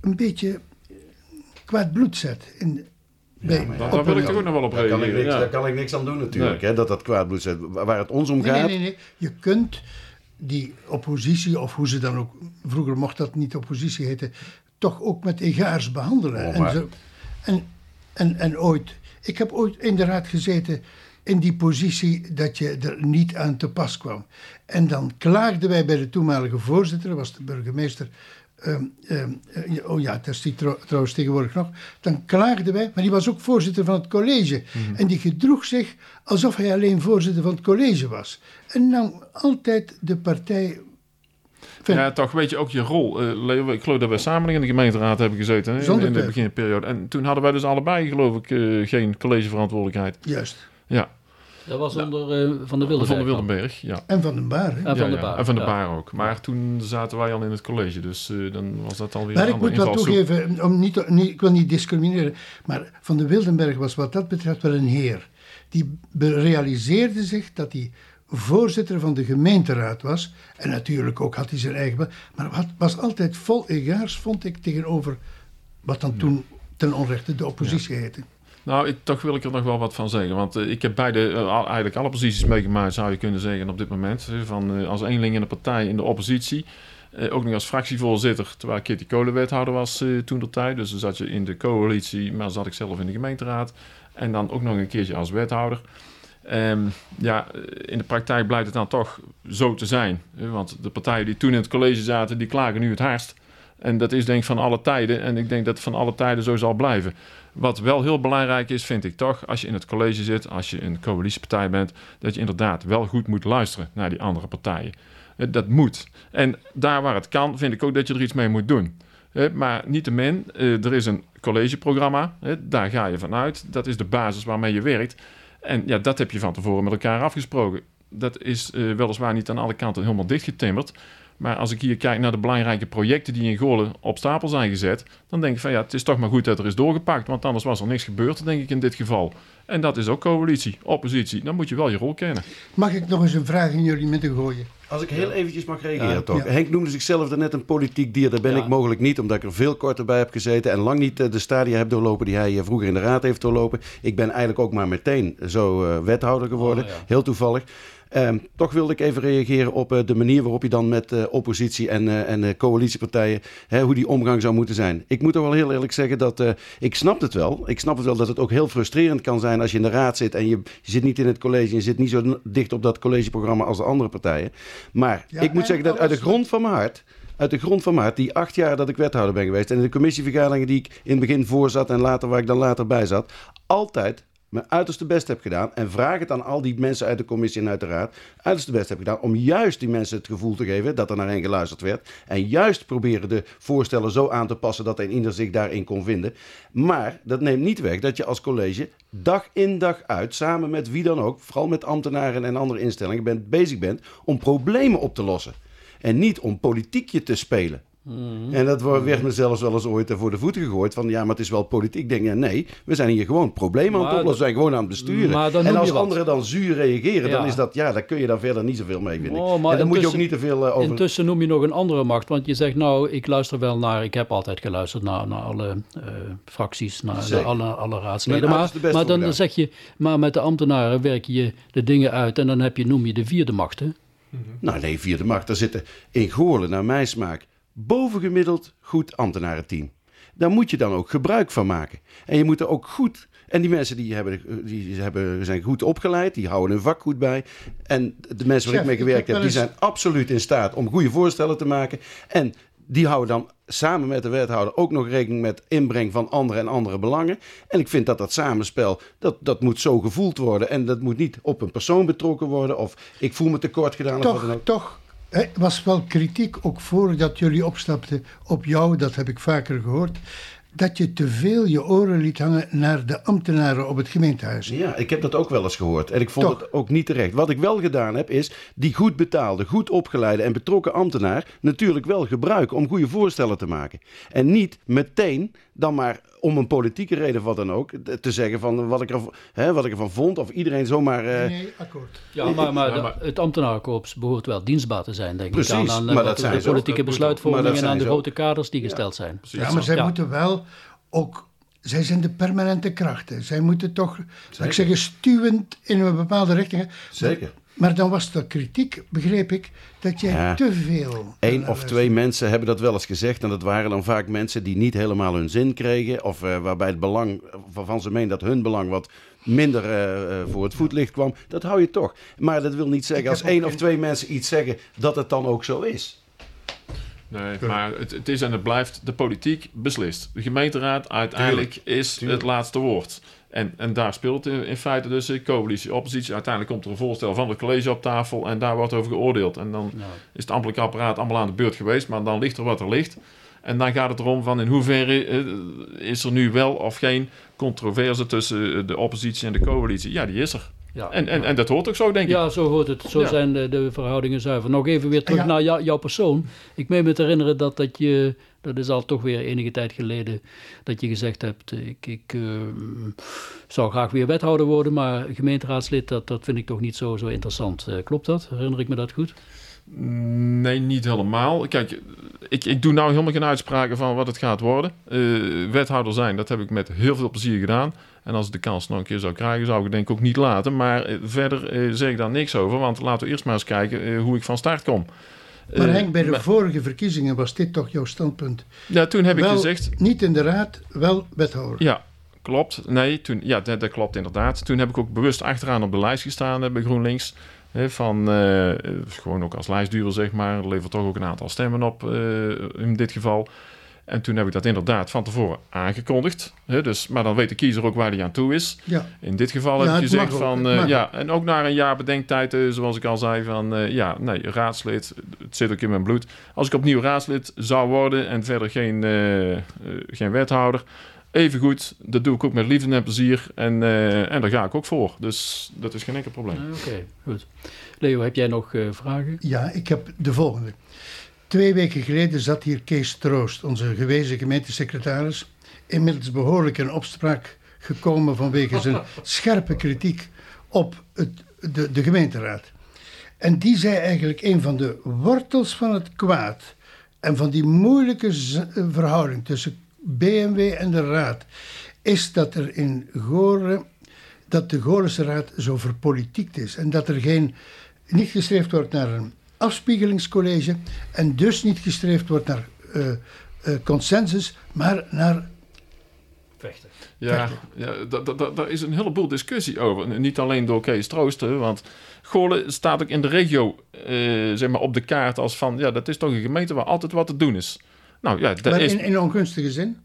een beetje kwaad bloed zet in, bij, Dat, daar wil ik toch ook nog wel op Daar kan, ik reageren. niks, ja. daar kan ik niks aan doen natuurlijk, Nee. hè, dat dat kwaad bloed zet. Waar het ons om Nee, gaat... nee, nee, nee. Je kunt die oppositie, of hoe ze dan ook, vroeger mocht dat niet oppositie heten, toch ook met egaars behandelen. Oh, en, zo, en, en, en ooit, ik heb ooit in de raad gezeten in die positie dat je er niet aan te pas kwam. En dan klaagden wij bij de toenmalige voorzitter, was de burgemeester. ehm, ehm, eh, oh ja, dat is die trouw- trouwens tegenwoordig nog. Dan klaagden wij, maar die was ook voorzitter van het college. En die gedroeg zich alsof hij alleen voorzitter van het college was. En nam altijd de partij. Vind- Ja, toch weet je ook je rol. Eh, Leo, ik geloof dat wij samen in de gemeenteraad hebben gezeten hè, in, de beginperiode. En toen hadden wij dus allebei, geloof ik, eh, geen collegeverantwoordelijkheid. Juist. Ja, Dat was onder eh, Van de Wildenberg. van de. Wildenberg. Ja. En van den Baar. hè. En van Ja, de ja. Baar. En van de ja. Baar ook. Maar toen zaten wij al in het college, dus eh, dan was dat alweer Maar een ik andere moet wel toegeven, om niet, niet, ik wil niet discrimineren, maar Van de Wildenberg was wat dat betreft wel een heer. Die realiseerde zich dat hij voorzitter van de gemeenteraad was. En natuurlijk ook had hij zijn eigen... Maar was altijd vol egaars, vond ik, tegenover wat dan toen ten onrechte de oppositie heette. Nou, ik, toch wil ik er nog wel wat van zeggen. Want eh, ik heb beide, eh, eigenlijk alle posities meegemaakt, zou je kunnen zeggen, op dit moment. Eh, Van, als eenling in de partij in de oppositie. Ook nog als fractievoorzitter, terwijl Kitty Kolen wethouder was toen de tijd. Dus dan zat je in de coalitie, maar zat ik zelf in de gemeenteraad. En dan ook nog een keertje als wethouder. Ehm, ja, in de praktijk blijkt het dan toch zo te zijn. Want de partijen die toen in het college zaten, die klagen nu het hardst. En dat is denk ik van alle tijden. En ik denk dat het van alle tijden zo zal blijven. Wat wel heel belangrijk is, vind ik toch, als je in het college zit, als je een coalitiepartij bent, dat je inderdaad wel goed moet luisteren naar die andere partijen. Eh, Dat moet. En daar waar het kan, vind ik ook dat je er iets mee moet doen. Eh, Maar niettemin, eh, er is een collegeprogramma, daar ga je vanuit. Dat is de basis waarmee je werkt. En ja, dat heb je van tevoren met elkaar afgesproken. Dat is eh, weliswaar niet aan alle kanten helemaal dichtgetimmerd. Maar als ik hier kijk naar de belangrijke projecten die in Goorlen op stapel zijn gezet, dan denk ik van ja, het is toch maar goed dat er is doorgepakt, want anders was er niks gebeurd, denk ik in dit geval. En dat is ook coalitie, oppositie. Dan moet je wel je rol kennen. Mag ik nog eens een vraag in jullie midden gooien? Als ik heel eventjes mag reageren Ja. toch. Ja. Henk noemde zichzelf daarnet een politiek dier. Daar ben Ja. ik mogelijk niet, omdat ik er veel korter bij heb gezeten... en lang niet eh, de stadia heb doorlopen die hij eh, vroeger in de raad heeft doorlopen. Ik ben eigenlijk ook maar meteen zo eh, wethouder geworden. Oh, ja. Heel toevallig. Ehm, toch wilde ik even reageren op eh, de manier waarop je dan met eh, oppositie en, eh, en coalitiepartijen, hè, hoe die omgang zou moeten zijn. Ik moet toch wel heel eerlijk zeggen dat ik snap het wel. Ik snap het wel dat het ook heel frustrerend kan zijn als je in de raad zit en je, je zit niet in het college en je zit niet zo dicht op dat collegeprogramma als de andere partijen. Maar Ja, ik moet en zeggen dat uit de grond van mijn hart uit de grond van mijn hart, die acht jaar dat ik wethouder ben geweest... en in de commissievergaderingen die ik in het begin voor zat... en later waar ik dan later bij zat... altijd mijn uiterste best heb gedaan... en vraag het aan al die mensen uit de commissie en uit de raad... uiterste best heb gedaan om juist die mensen het gevoel te geven... dat er naar hen geluisterd werd... en juist proberen de voorstellen zo aan te passen... dat een ieder zich daarin kon vinden. Maar dat neemt niet weg dat je als college dag in dag uit... samen met wie dan ook, vooral met ambtenaren en andere instellingen... Bent, bezig bent om problemen op te lossen. En niet om politiekje te spelen. En dat werd me zelfs wel eens ooit voor de voeten gegooid. Van ja, maar het is wel politiek. Ik denk, ja, nee, we zijn hier gewoon problemen aan het oplossen. We zijn gewoon aan het besturen. dan en als anderen dan zuur reageren, dan is dat, ja, daar kun je daar verder niet zoveel mee, vind ik. Oh, maar en daar moet je ook niet te veel eh, over... Intussen noem je nog een andere macht, want je zegt nou, ik luister wel naar, ik heb altijd geluisterd naar, naar alle eh, fracties, naar, alle, alle raadsleden. Maar, dan zeg je, maar met de ambtenaren werk je de dingen uit en dan heb je, noem je de vierde macht. Hè? Nou nee, vierde macht. Daar zitten in Goorlen, naar mijn smaak, bovengemiddeld goed ambtenarenteam. Daar moet je dan ook gebruik van maken. En je moet er ook goed... En die mensen die, hebben, die hebben, zijn goed opgeleid, die houden hun vak goed bij. En de mensen waar Chef, ik mee gewerkt heb heb, die zijn absoluut in staat om goede voorstellen te maken. En die houden dan samen met de wethouder ook nog rekening met inbreng van andere en andere belangen. En ik vind dat dat samenspel, dat, dat moet zo gevoeld worden. En dat moet niet op een persoon betrokken worden. Of ik voel me tekort gedaan. of wat dan Toch, ook. toch hè, was wel kritiek, ook voordat jullie opstapten op jou, dat heb ik vaker gehoord, dat je te veel je oren liet hangen naar de ambtenaren op het gemeentehuis. Ja, ik heb dat ook wel eens gehoord. En ik vond Toch? het ook niet terecht. Wat ik wel gedaan heb, is die goed betaalde, goed opgeleide en betrokken ambtenaar natuurlijk wel gebruiken om goede voorstellen te maken. En niet meteen dan maar om een politieke reden of wat dan ook, te zeggen van wat ik, er, hè, wat ik ervan vond. Of iedereen zomaar... eh, Nee, akkoord. Ja, maar, maar, Ja, de- maar- het ambtenarenkorps behoort wel dienstbaar te zijn, denk Precies, ik. Aan, aan maar wat dat de zijn politieke Dat moet ook. besluitvorming Maar dat en aan de grote kaders die gesteld zijn. Precies. Ja, maar zij Ja. moeten wel ook, zij zijn de permanente krachten. Zij moeten toch, laat ik zeggen, stuwend in een bepaalde richting. gaan. Zeker. Maar dan was de kritiek, begreep ik, dat jij Ja. te veel. Eén of twee mensen hebben dat wel eens gezegd. En dat waren dan vaak mensen die niet helemaal hun zin kregen. Of eh, waarbij het belang waarvan ze meen dat hun belang wat minder eh, eh, voor het voetlicht kwam. Dat hou je toch. Maar dat wil niet zeggen als één of twee mensen iets zeggen dat het dan ook zo is. Nee, maar het, het is en het blijft de politiek beslist. De gemeenteraad uiteindelijk is het laatste woord. En, en daar speelt in, in feite dus eh, coalitie, oppositie. Uiteindelijk komt er een voorstel van het college op tafel en daar wordt over geoordeeld. En dan Ja. is het ambtelijk apparaat allemaal aan de beurt geweest, maar dan ligt er wat er ligt. En dan gaat het erom van in hoeverre eh, is er nu wel of geen controverse tussen de oppositie en de coalitie. Ja, die is er. Ja. En, en, en dat hoort ook zo, denk ik. Ja, zo hoort het. Zo Ja. zijn de, de verhoudingen zuiver. Nog even weer terug Ja. naar jou- jouw persoon. Ik meen me te herinneren dat, dat je, dat is al toch weer enige tijd geleden, dat je gezegd hebt, ik, ik eh, zou graag weer wethouder worden, maar gemeenteraadslid, dat, dat vind ik toch niet zo, zo interessant. Eh, klopt dat? Herinner ik me dat goed? Nee, niet helemaal. Kijk, ik, ik doe nou helemaal geen uitspraken van wat het gaat worden. Eh, wethouder zijn, dat heb ik met heel veel plezier gedaan. En als ik de kans nog een keer zou krijgen, zou ik het denk ik ook niet laten. Maar eh, verder eh, zeg ik daar niks over, want laten we eerst maar eens kijken hoe ik van start kom. Maar Henk, bij de maar- vorige verkiezingen was dit toch jouw standpunt? Ja, toen heb ik gezegd... Niet in de raad, wel wethouder. Ja, klopt. Nee, toen, ja, dat, dat klopt inderdaad. Toen heb ik ook bewust achteraan op de lijst gestaan bij GroenLinks. Van, eh, gewoon ook als lijstduwer, zeg maar. Levert toch ook een aantal stemmen op eh, in dit geval. En toen heb ik dat inderdaad van tevoren aangekondigd. Dus, maar dan weet de kiezer ook waar hij aan toe is. Ja. In dit geval Ja, heb het gezegd van... eh, ja, en ook na een jaar bedenktijd, zoals ik al zei, van... ja, nee, raadslid, het zit ook in mijn bloed. Als ik opnieuw raadslid zou worden en verder geen, geen wethouder... Even goed, dat doe ik ook met liefde en plezier. En, eh, en daar ga ik ook voor. Dus dat is geen enkel probleem. Eh, Oké, goed. Leo, heb jij nog eh, vragen? Ja, ik heb de volgende. Twee weken geleden zat hier Kees Troost, onze gewezen gemeentesecretaris, inmiddels behoorlijk in opspraak gekomen vanwege zijn scherpe kritiek op het, de, de gemeenteraad. En die zei eigenlijk een van de wortels van het kwaad en van die moeilijke verhouding tussen BMW en de raad is dat er in Goren dat de Gorense Raad zo verpolitiekt is en dat er geen, niet gestreefd wordt naar een afspiegelingscollege en dus niet gestreefd wordt naar eh, eh, consensus, maar naar Vechten. Ja, ja da- da- da- daar is een heleboel discussie over. En Niet alleen door Kees Troosten, want Goorlen staat ook in de regio eh, zeg maar op de kaart als van... ja, dat is toch een gemeente waar altijd wat te doen is. Nou ja, dat maar is... in, in ongunstige zin.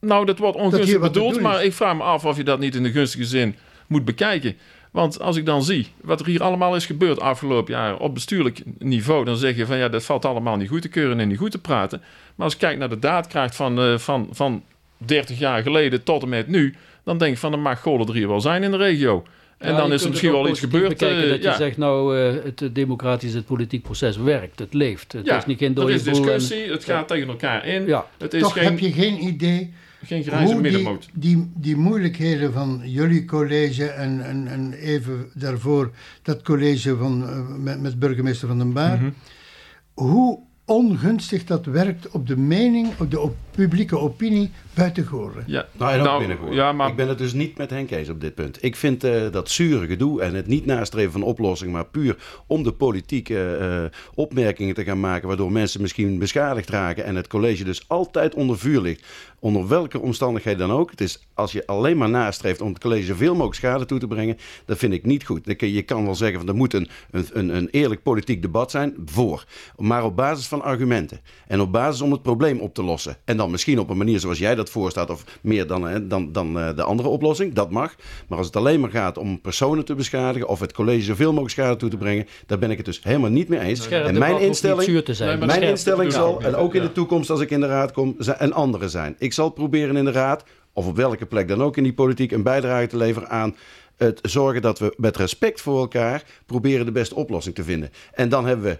Nou, dat wordt ongunstig bedoeld, maar ik vraag me af of je dat niet in de gunstige zin moet bekijken. Want als ik dan zie wat er hier allemaal is gebeurd afgelopen jaar op bestuurlijk niveau, dan zeg je van ja, dat valt allemaal niet goed te keuren en niet goed te praten. Maar als ik kijk naar de daadkracht van, eh, van, van 30 jaar geleden tot en met nu, dan denk ik van dan mag Golen er hier wel zijn in de regio. En Ja, dan is er misschien het wel iets gebeurd. bekijken eh, dat je ja. zegt, nou, eh, het eh, democratisch, het politiek proces werkt, het leeft. Het ja, is niet geen er dode is boel en- discussie, het gaat tegen elkaar in. Ja. Het is Toch geen, heb je geen idee geen grijze hoe die, middenmoot. die, die moeilijkheden van jullie college en, en, en even daarvoor dat college van, met, met burgemeester Van den Baar, Mhm. hoe ongunstig dat werkt op de mening, op de op publieke opinie buiten Goren. Ja, Nou, en ook Nou, binnen ja, maar- Ik ben het dus niet met Henk Kees op dit punt. Ik vind eh, dat zure gedoe en het niet nastreven van oplossing, maar puur om de politieke eh, opmerkingen te gaan maken, waardoor mensen misschien beschadigd raken en het college dus altijd onder vuur ligt. Onder welke omstandigheden dan ook. Het is als je alleen maar nastreeft om het college zoveel mogelijk schade toe te brengen, dat vind ik niet goed. Je kan wel zeggen van er moet een, een, een, een eerlijk politiek debat zijn, voor. Maar op basis van argumenten. En op basis om het probleem op te lossen. En dan misschien op een manier zoals jij dat voorstaat, of meer dan, dan, dan eh, de andere oplossing, dat mag. Maar als het alleen maar gaat om personen te beschadigen of het college zoveel mogelijk schade toe te brengen, daar ben ik het dus helemaal niet mee eens. Scherp en mijn instelling, te zijn. Mijn instelling dat zal, en ook. in de toekomst als ik in de raad kom, een andere zijn. Ik zal proberen in de raad, of op welke plek dan ook in die politiek, een bijdrage te leveren aan het zorgen dat we met respect voor elkaar proberen de beste oplossing te vinden. En dan hebben we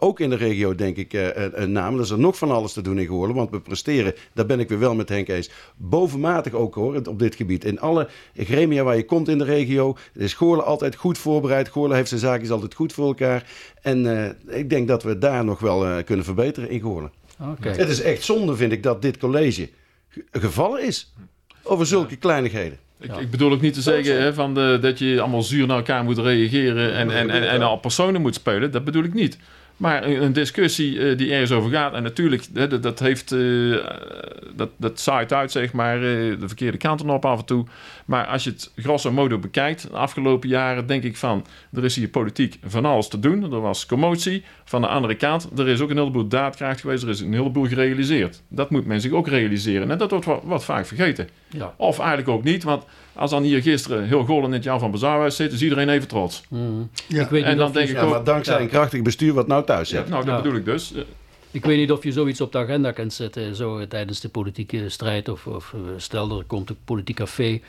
ook in de regio, denk ik, eh, een, een naam. Er is er nog van alles te doen in Goorlen, want we presteren, daar ben ik weer wel met Henk eens, bovenmatig ook hoor, op dit gebied. In alle gremia waar je komt in de regio, is Goorlen altijd goed voorbereid. Goorlen heeft zijn zaakjes altijd goed voor elkaar. En eh, ik denk dat we daar nog wel eh, kunnen verbeteren in Goorlen. Oké. Het is echt zonde, vind ik, dat dit college ge- gevallen is over zulke kleinigheden. Ik, ik bedoel ook niet te zeggen hè, van de, dat je allemaal zuur naar elkaar moet reageren en, en, en, en al personen moet spelen. Dat bedoel ik niet. Maar een, discussie eh, die ergens over gaat. En natuurlijk, dat, dat heeft. eh, dat, dat zaait uit, zeg maar. eh, de verkeerde kanten op af en toe. Maar als je het grosso modo bekijkt. De afgelopen jaren denk ik van. Er is hier politiek van alles te doen. Er was commotie. Van de andere kant. Er is ook een heleboel daadkracht geweest. Er is een heleboel gerealiseerd. Dat moet men zich ook realiseren. En dat wordt wat, wat vaak vergeten. Ja. Of eigenlijk ook niet, want als dan hier gisteren heel Goorlen in het Jan van Bazaarhuis zit, is iedereen even trots. Mm. Ja. Ik weet En niet dan of denk je- ik Ja, ook- maar dankzij Ja. een krachtig bestuur wat nou thuis zit. Nou, dat Ja. bedoel ik dus. Ik weet niet of je zoiets op de agenda kunt zetten zo, tijdens de politieke strijd. Of, of eh, stel er komt een politiek café.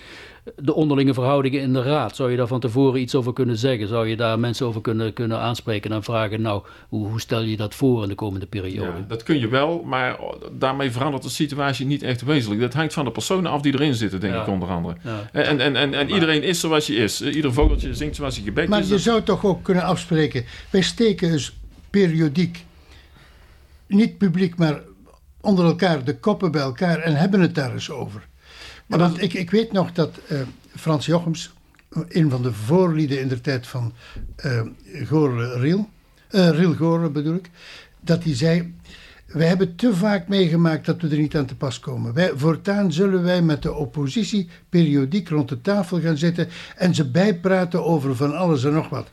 De onderlinge verhoudingen in de raad. Zou je daar van tevoren iets over kunnen zeggen? Zou je daar mensen over kunnen, kunnen aanspreken en vragen... nou, hoe, hoe stel je dat voor in de komende periode? Ja, dat kun je wel, maar daarmee verandert de situatie niet echt wezenlijk. Dat hangt van de personen af die erin zitten, denk Ja. ik onder andere. Ja. En, en, en, en iedereen is zoals je is. Eh, Ieder vogeltje zingt zoals hij gebekt Maar is. je zou toch ook kunnen afspreken. Wij steken dus periodiek, niet publiek, maar onder elkaar de koppen bij elkaar en hebben het daar eens over. Maar Want ik, ik weet nog dat eh, Frans Jochems, een van de voorlieden in de tijd van eh Goren Riel, eh Riel Goren bedoel ik, dat hij zei. Wij hebben te vaak meegemaakt dat we er niet aan te pas komen. Wij, voortaan zullen wij met de oppositie periodiek rond de tafel gaan zitten en ze bijpraten over van alles en nog wat.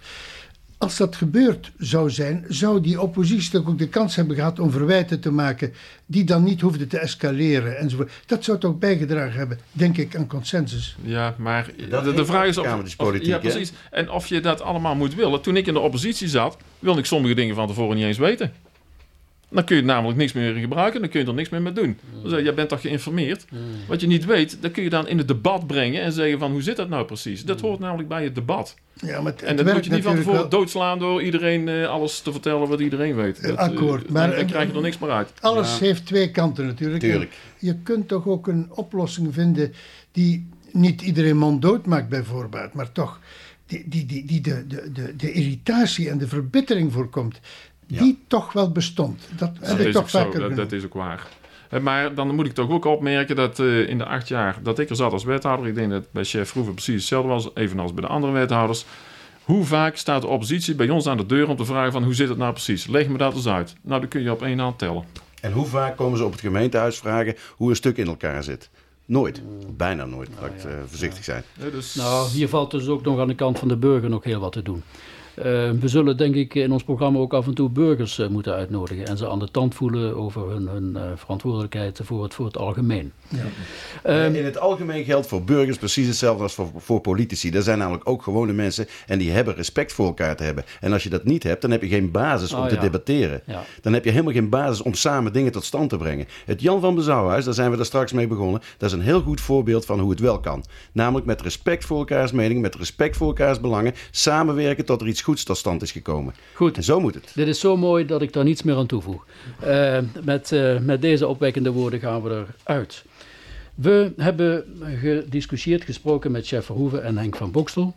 Als dat gebeurd zou zijn, zou die oppositie toch ook de kans hebben gehad om verwijten te maken die dan niet hoefden te escaleren enzovoort. Dat zou toch bijgedragen hebben, denk ik, aan consensus. Ja, maar Dat de, vraag is of, Ja, hè? precies. En of je dat allemaal moet willen. Toen ik in de oppositie zat, wilde ik sommige dingen van tevoren niet eens weten. Dan kun je namelijk niks meer gebruiken, dan kun je er niks meer mee doen. Dan zeg je, jij bent toch geïnformeerd? Wat je niet weet, dan kun je dan in het debat brengen en zeggen van hoe zit dat nou precies? Dat hoort namelijk bij het debat. Ja, maar het, En dat moet je niet van natuurlijk tevoren wel- doodslaan door iedereen eh, alles te vertellen wat iedereen weet. Dat, eh, akkoord, maar- dan krijg je er niks meer uit. Alles heeft twee kanten natuurlijk. Tuurlijk. Je kunt toch ook een oplossing vinden die niet iedereen monddood maakt bijvoorbeeld, maar toch die, die, die, die de, de, de, de irritatie en de verbittering voorkomt, die toch wel bestond. Dat heb Dat ik is toch ook zo, vaker dat, is ook waar. Eh, Maar dan moet ik toch ook opmerken dat eh, in de acht jaar dat ik er zat als wethouder, ik denk dat bij chef Vroeven precies hetzelfde was, evenals bij de andere wethouders. Hoe vaak staat de oppositie bij ons aan de deur om te vragen van hoe zit het nou precies? Leg me dat eens uit. Nou, dat kun je op één hand tellen. En hoe vaak komen ze op het gemeentehuis vragen hoe een stuk in elkaar zit? Nooit. Bijna nooit, laat ik eh, voorzichtig zijn. Dus, Nou, hier valt dus ook nog aan de kant van de burger nog heel wat te doen. Eh, we zullen denk ik in ons programma ook af en toe burgers eh, moeten uitnodigen en ze aan de tand voelen over hun, hun eh, verantwoordelijkheid voor het, voor het algemeen. Ehm, in het algemeen geldt voor burgers precies hetzelfde als voor, voor politici. Dat zijn namelijk ook gewone mensen en die hebben respect voor elkaar te hebben. En als je dat niet hebt, dan heb je geen basis om Oh, te ja. debatteren. Ja. Dan heb je helemaal geen basis om samen dingen tot stand te brengen. Het Jan van Bezouwhuis, daar zijn we er straks mee begonnen, dat is een heel goed voorbeeld van hoe het wel kan. Namelijk met respect voor elkaars mening, met respect voor elkaars belangen, samenwerken tot er iets goeds tot stand is gekomen. Goed, En zo moet het. Dit is zo mooi dat ik daar niets meer aan toevoeg. Eh, met, eh, met deze opwekkende woorden gaan we eruit. We hebben gediscussieerd, gesproken met chef Verhoeven en Henk van Bokstel.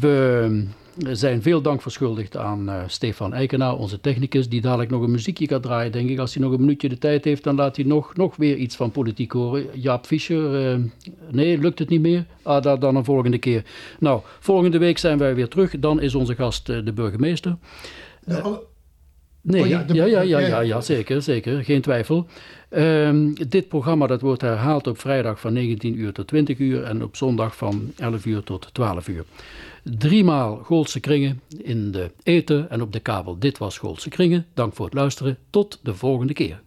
We zijn veel dank verschuldigd aan eh, Stefan Eikenaar, onze technicus, die dadelijk nog een muziekje gaat draaien, denk ik. Als hij nog een minuutje de tijd heeft, dan laat hij nog, nog weer iets van politiek horen. Jaap Fischer, eh, nee, lukt het niet meer? Ah, dat dan een volgende keer. Nou, volgende week zijn wij weer terug. Dan is onze gast eh, de burgemeester. De Nee, Oh ja, ja, de- ja, ja, ja, ja. ja, zeker, zeker, geen twijfel. Ehm, dit programma dat wordt herhaald op vrijdag van 19 uur tot 20 uur en op zondag van 11 uur tot 12 uur. Driemaal Goldse Kringen in de eten en op de kabel. Dit was Goldse Kringen. Dank voor het luisteren. Tot de volgende keer.